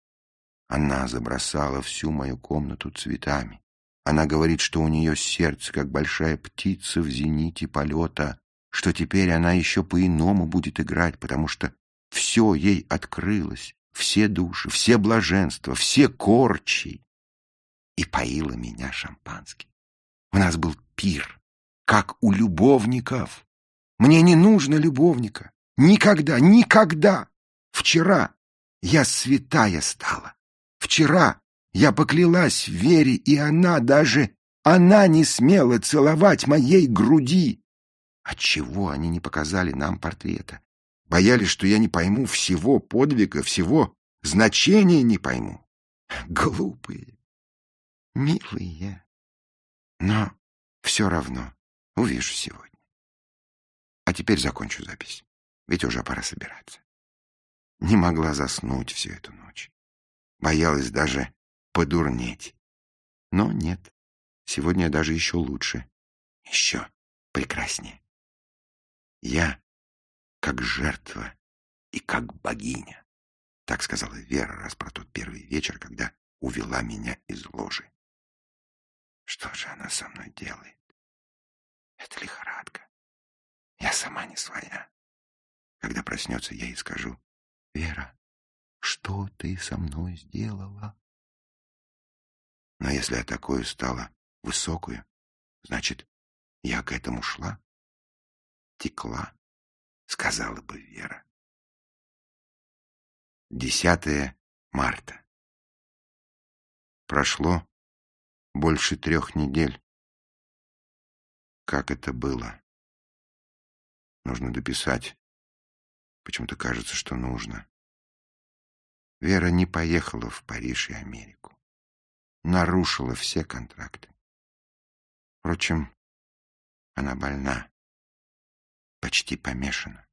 Она забросала всю мою комнату цветами. Она говорит, что у нее сердце, как большая птица в зените полета, что теперь она еще по-иному будет играть, потому что все ей открылось, все души, все блаженства, все корчи. И поила меня шампанским. У нас был пир, как у любовников. Мне не нужно любовника. Никогда, никогда. Вчера я святая стала. Вчера я поклялась Вере, и она даже, она не смела целовать моей груди. Отчего они не показали нам портрета? Боялись, что я не пойму всего подвига, всего значения не пойму. Глупые, милые. Но все равно увижу сегодня. А теперь закончу запись, ведь уже пора собираться. Не могла заснуть всю эту ночь. Боялась даже подурнеть. Но нет, сегодня даже еще лучше. Еще прекраснее. Я как жертва и как богиня. Так сказала Вера раз про тот первый вечер, когда увела меня из ложи. Что же она со мной делает? Это лихорадка. Я сама не своя. Когда проснется, я ей скажу, Вера, что ты со мной сделала? Но если я такую стала высокую, значит, я к этому шла, текла, сказала бы Вера. Десятое марта. Прошло больше трех недель. Как это было? Нужно дописать Почему-то кажется, что нужно. Вера не поехала в Париж и Америку. Нарушила все контракты. Впрочем, она больна. Почти помешана.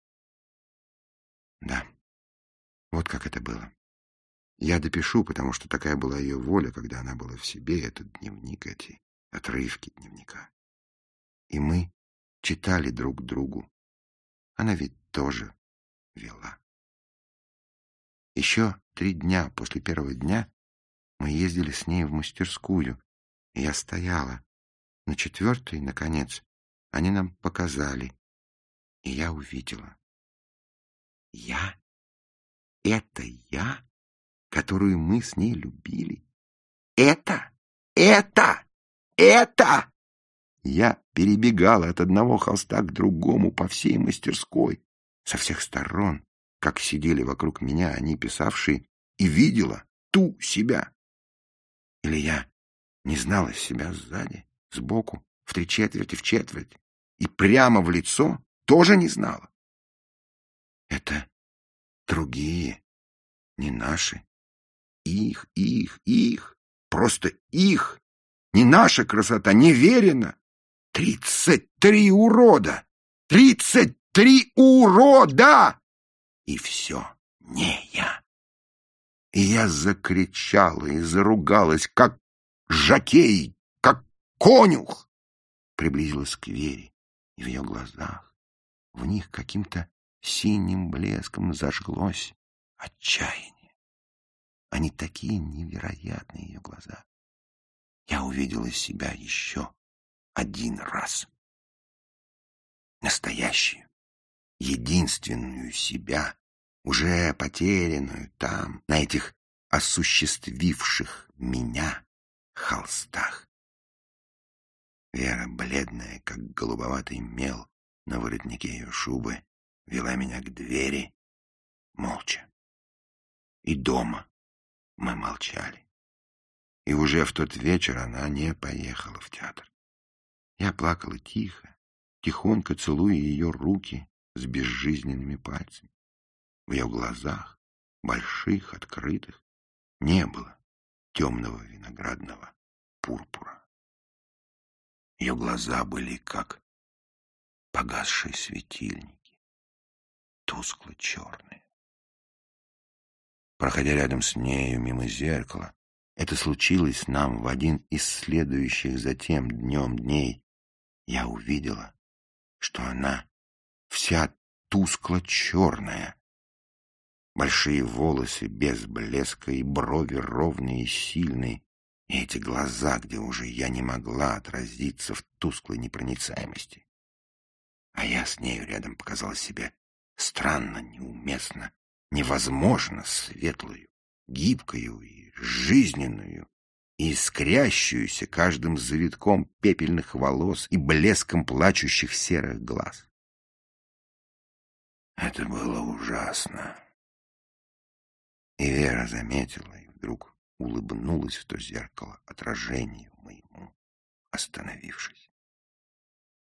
Да, вот как это было. Я допишу, потому что такая была ее воля, когда она была в себе, этот дневник, эти отрывки дневника. И мы читали друг другу. Она ведь тоже вела. Еще три дня после первого дня мы ездили с ней в мастерскую, и я стояла. На четвертый, наконец, они нам показали, и я увидела. Я? Это я, которую мы с ней любили? Это? Это? Это? Я перебегала от одного холста к другому по всей мастерской. Со всех сторон, как сидели вокруг меня они, писавшие, и видела ту себя. Или я не знала себя сзади, сбоку, в три четверти, в четверть, и прямо в лицо тоже не знала. Это другие, не наши. Их, их, их, просто их. Не наша красота, не верена. Тридцать три урода! Тридцать три урода! И все не я. И я закричала и заругалась, как жакей, как конюх. Приблизилась к Вере, и в ее глазах, в них каким-то синим блеском зажглось отчаяние. Они такие невероятные, ее глаза. Я увидела себя еще один раз. Настоящую, единственную себя, уже потерянную там, на этих осуществивших меня холстах. Вера, бледная, как голубоватый мел на воротнике ее шубы, вела меня к двери молча. И дома мы молчали. И уже в тот вечер она не поехала в театр. Я плакала тихо, тихонько целуя ее руки с безжизненными пальцами. В ее глазах, больших, открытых, не было темного виноградного пурпура. Ее глаза были как погасшие светильники, тускло-черные. Проходя рядом с нею мимо зеркала, это случилось нам в один из следующих затем днем дней, я увидела, что она вся тускло-черная, Большие волосы без блеска и брови ровные и сильные, и эти глаза, где уже я не могла отразиться в тусклой непроницаемости. А я с нею рядом показала себя странно, неуместно, невозможно светлую, гибкую и жизненную, и искрящуюся каждым завитком пепельных волос и блеском плачущих серых глаз. Это было ужасно. И Вера заметила и вдруг улыбнулась в то зеркало отражению моему, остановившись.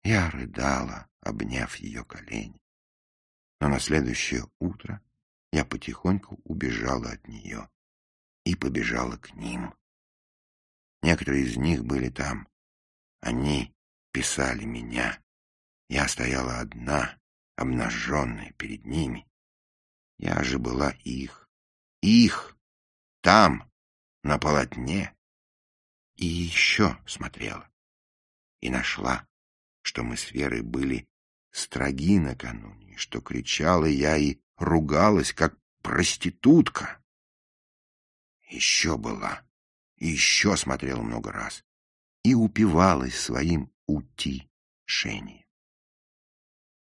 Я рыдала, обняв ее колени. Но на следующее утро я потихоньку убежала от нее и побежала к ним. Некоторые из них были там. Они писали меня. Я стояла одна, обнаженная перед ними. Я же была их их там, на полотне. И еще смотрела. И нашла, что мы с Верой были строги накануне, что кричала я и ругалась, как проститутка. Еще была, еще смотрела много раз, и упивалась своим утишением.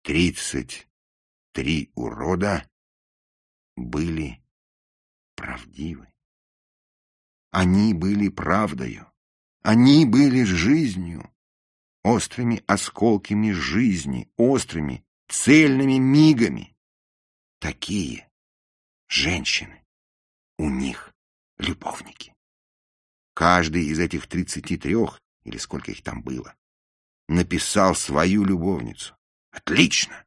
Тридцать три урода были правдивы. Они были правдою, они были жизнью, острыми осколками жизни, острыми, цельными мигами. Такие женщины, у них любовники. Каждый из этих тридцати трех, или сколько их там было, написал свою любовницу. Отлично!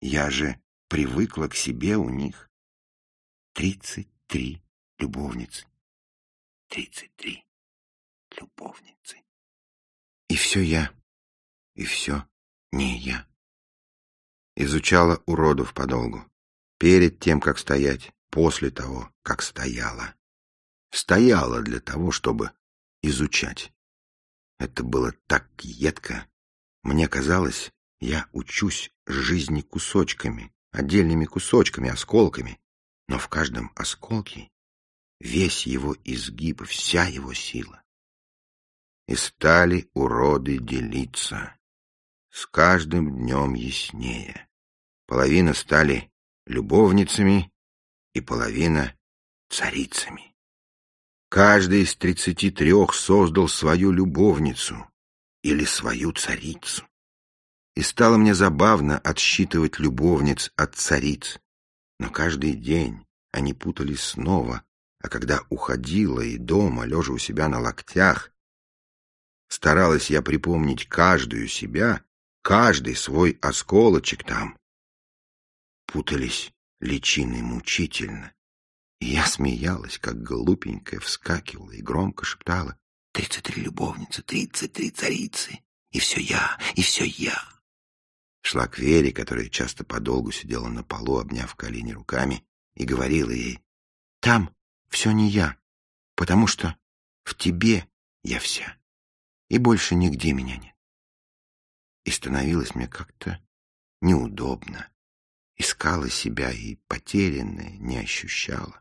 Я же привыкла к себе у них. Тридцать три любовницы. Тридцать три любовницы. И все я, и все не я. Изучала уродов подолгу. Перед тем, как стоять, после того, как стояла. Стояла для того, чтобы изучать. Это было так едко. Мне казалось, я учусь жизни кусочками, отдельными кусочками, осколками, но в каждом осколке весь его изгиб, вся его сила. И стали уроды делиться, с каждым днем яснее. Половина стали любовницами и половина царицами. Каждый из тридцати трех создал свою любовницу, или свою царицу. И стало мне забавно отсчитывать любовниц от цариц. Но каждый день они путались снова, а когда уходила и дома, лежа у себя на локтях, старалась я припомнить каждую себя, каждый свой осколочек там. Путались личины мучительно. И я смеялась, как глупенькая, вскакивала и громко шептала «Тридцать три любовницы, тридцать три царицы, и все я, и все я». Шла к Вере, которая часто подолгу сидела на полу, обняв колени руками, и говорила ей «Там все не я, потому что в тебе я вся, и больше нигде меня нет». И становилось мне как-то неудобно. Искала себя и потерянная не ощущала.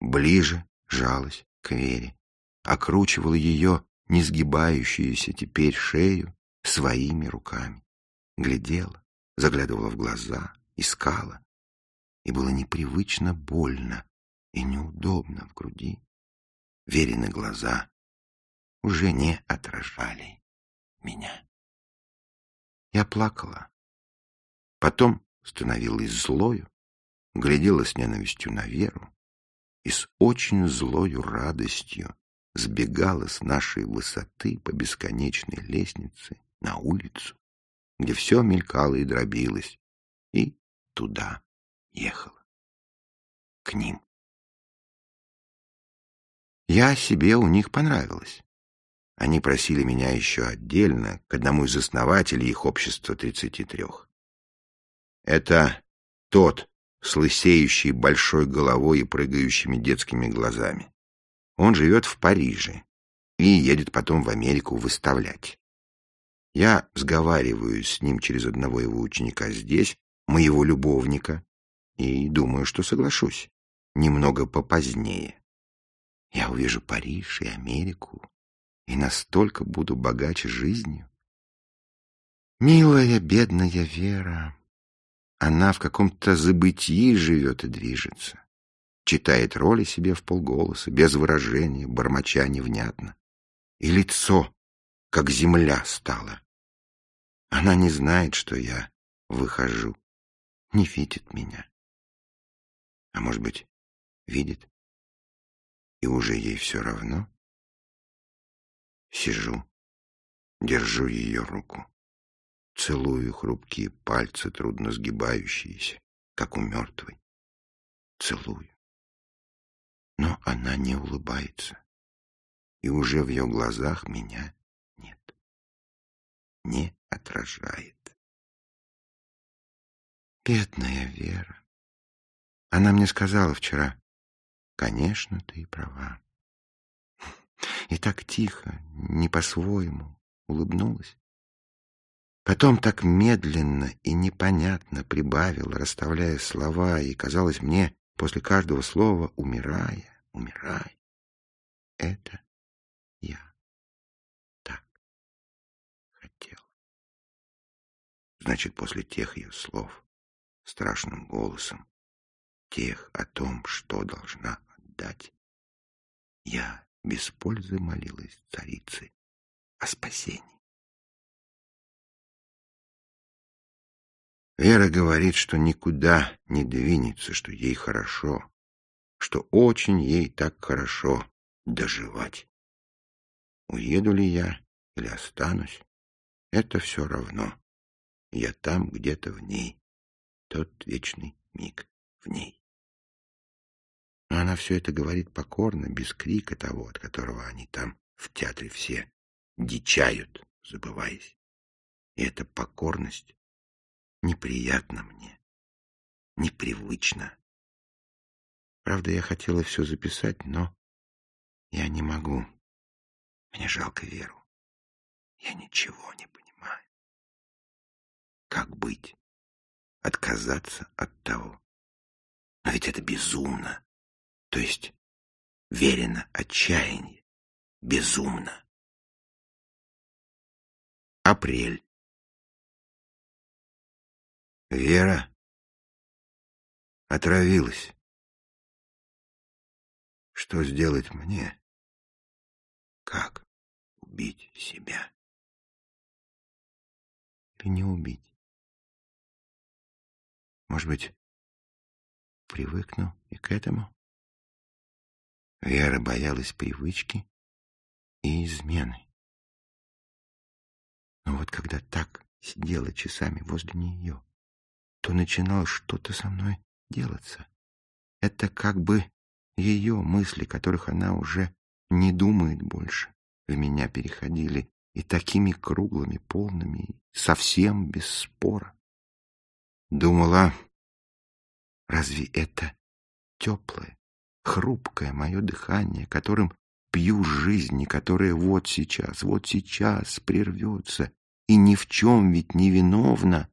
Ближе жалась к Вере, окручивала ее несгибающуюся теперь шею своими руками. Глядела, заглядывала в глаза, искала. И было непривычно больно и неудобно в груди. Верины глаза уже не отражали меня. Я плакала. Потом становилась злою, глядела с ненавистью на Веру и с очень злою радостью сбегала с нашей высоты по бесконечной лестнице на улицу, где все мелькало и дробилось, и туда ехала. К ним. Я себе у них понравилась. Они просили меня еще отдельно к одному из основателей их общества тридцати трех. Это тот, с лысеющей большой головой и прыгающими детскими глазами. Он живет в Париже и едет потом в Америку выставлять. Я сговариваюсь с ним через одного его ученика здесь, моего любовника, и думаю, что соглашусь. Немного попозднее. Я увижу Париж и Америку, и настолько буду богаче жизнью. Милая, бедная Вера, она в каком-то забытии живет и движется. Читает роли себе в полголоса, без выражения, бормоча невнятно. И лицо, как земля, стало. Она не знает, что я выхожу, не видит меня. А может быть, видит, и уже ей все равно? Сижу, держу ее руку. Целую хрупкие пальцы, трудно сгибающиеся, как у мертвой. Целую. Но она не улыбается, и уже в ее глазах меня нет. Не отражает. Бедная Вера. Она мне сказала вчера, конечно, ты и права. И так тихо, не по-своему, улыбнулась. Потом так медленно и непонятно прибавила, расставляя слова, и казалось мне, после каждого слова, умирая, умирая. Это я Значит, после тех ее слов, страшным голосом, тех о том, что должна отдать, я без пользы молилась царице о спасении. Вера говорит, что никуда не двинется, что ей хорошо, что очень ей так хорошо доживать. Уеду ли я или останусь, это все равно. Я там где-то в ней, тот вечный миг в ней. Но она все это говорит покорно, без крика того, от которого они там в театре все дичают, забываясь. И эта покорность неприятно мне, непривычно. Правда, я хотела все записать, но я не могу. Мне жалко Веру. Я ничего не. Как быть? Отказаться от того? Но ведь это безумно. То есть верено отчаяние. Безумно. Апрель. Вера отравилась. Что сделать мне? Как убить себя? бы не убить. Может быть, привыкну и к этому? Вера боялась привычки и измены. Но вот когда так сидела часами возле нее, то начинало что-то со мной делаться. Это как бы ее мысли, которых она уже не думает больше, в меня переходили и такими круглыми, полными, совсем без спора. Думала, разве это теплое, хрупкое мое дыхание, которым пью жизнь, и которое вот сейчас, вот сейчас прервется, и ни в чем ведь не виновна,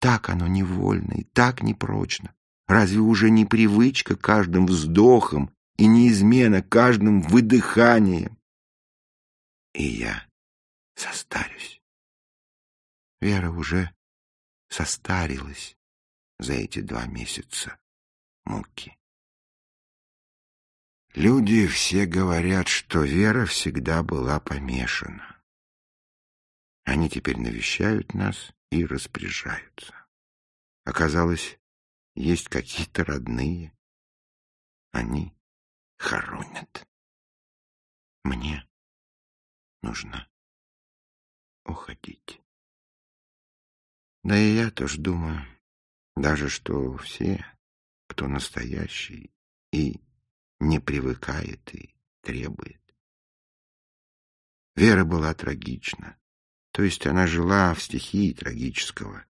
так оно невольно и так непрочно. Разве уже не привычка каждым вздохом и не измена каждым выдыханием? И я состарюсь. Вера уже состарилась за эти два месяца муки. Люди все говорят, что Вера всегда была помешана. Они теперь навещают нас и распоряжаются. Оказалось, есть какие-то родные. Они хоронят. Мне нужно уходить. Да и я тоже думаю, даже что все, кто настоящий и не привыкает и требует. Вера была трагична, то есть она жила в стихии трагического.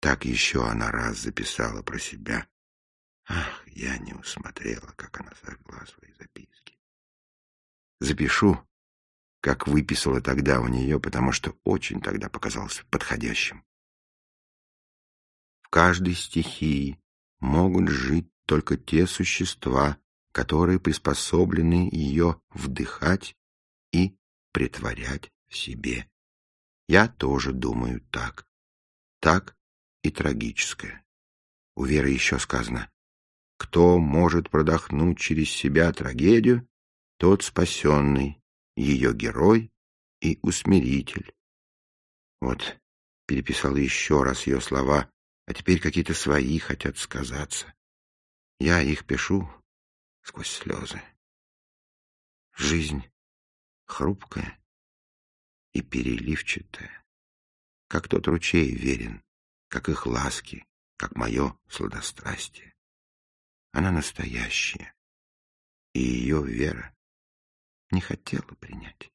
Так еще она раз записала про себя. Ах, я не усмотрела, как она сожгла свои записки. Запишу, как выписала тогда у нее, потому что очень тогда показался подходящим. Каждой стихии могут жить только те существа, которые приспособлены ее вдыхать и притворять в себе. Я тоже думаю так. Так и трагическое. У Веры еще сказано, кто может продохнуть через себя трагедию, тот спасенный, ее герой и усмиритель. Вот, переписал еще раз ее слова, а теперь какие-то свои хотят сказаться. Я их пишу сквозь слезы. Жизнь хрупкая и переливчатая, как тот ручей верен, как их ласки, как мое сладострастие. Она настоящая, и ее вера не хотела принять.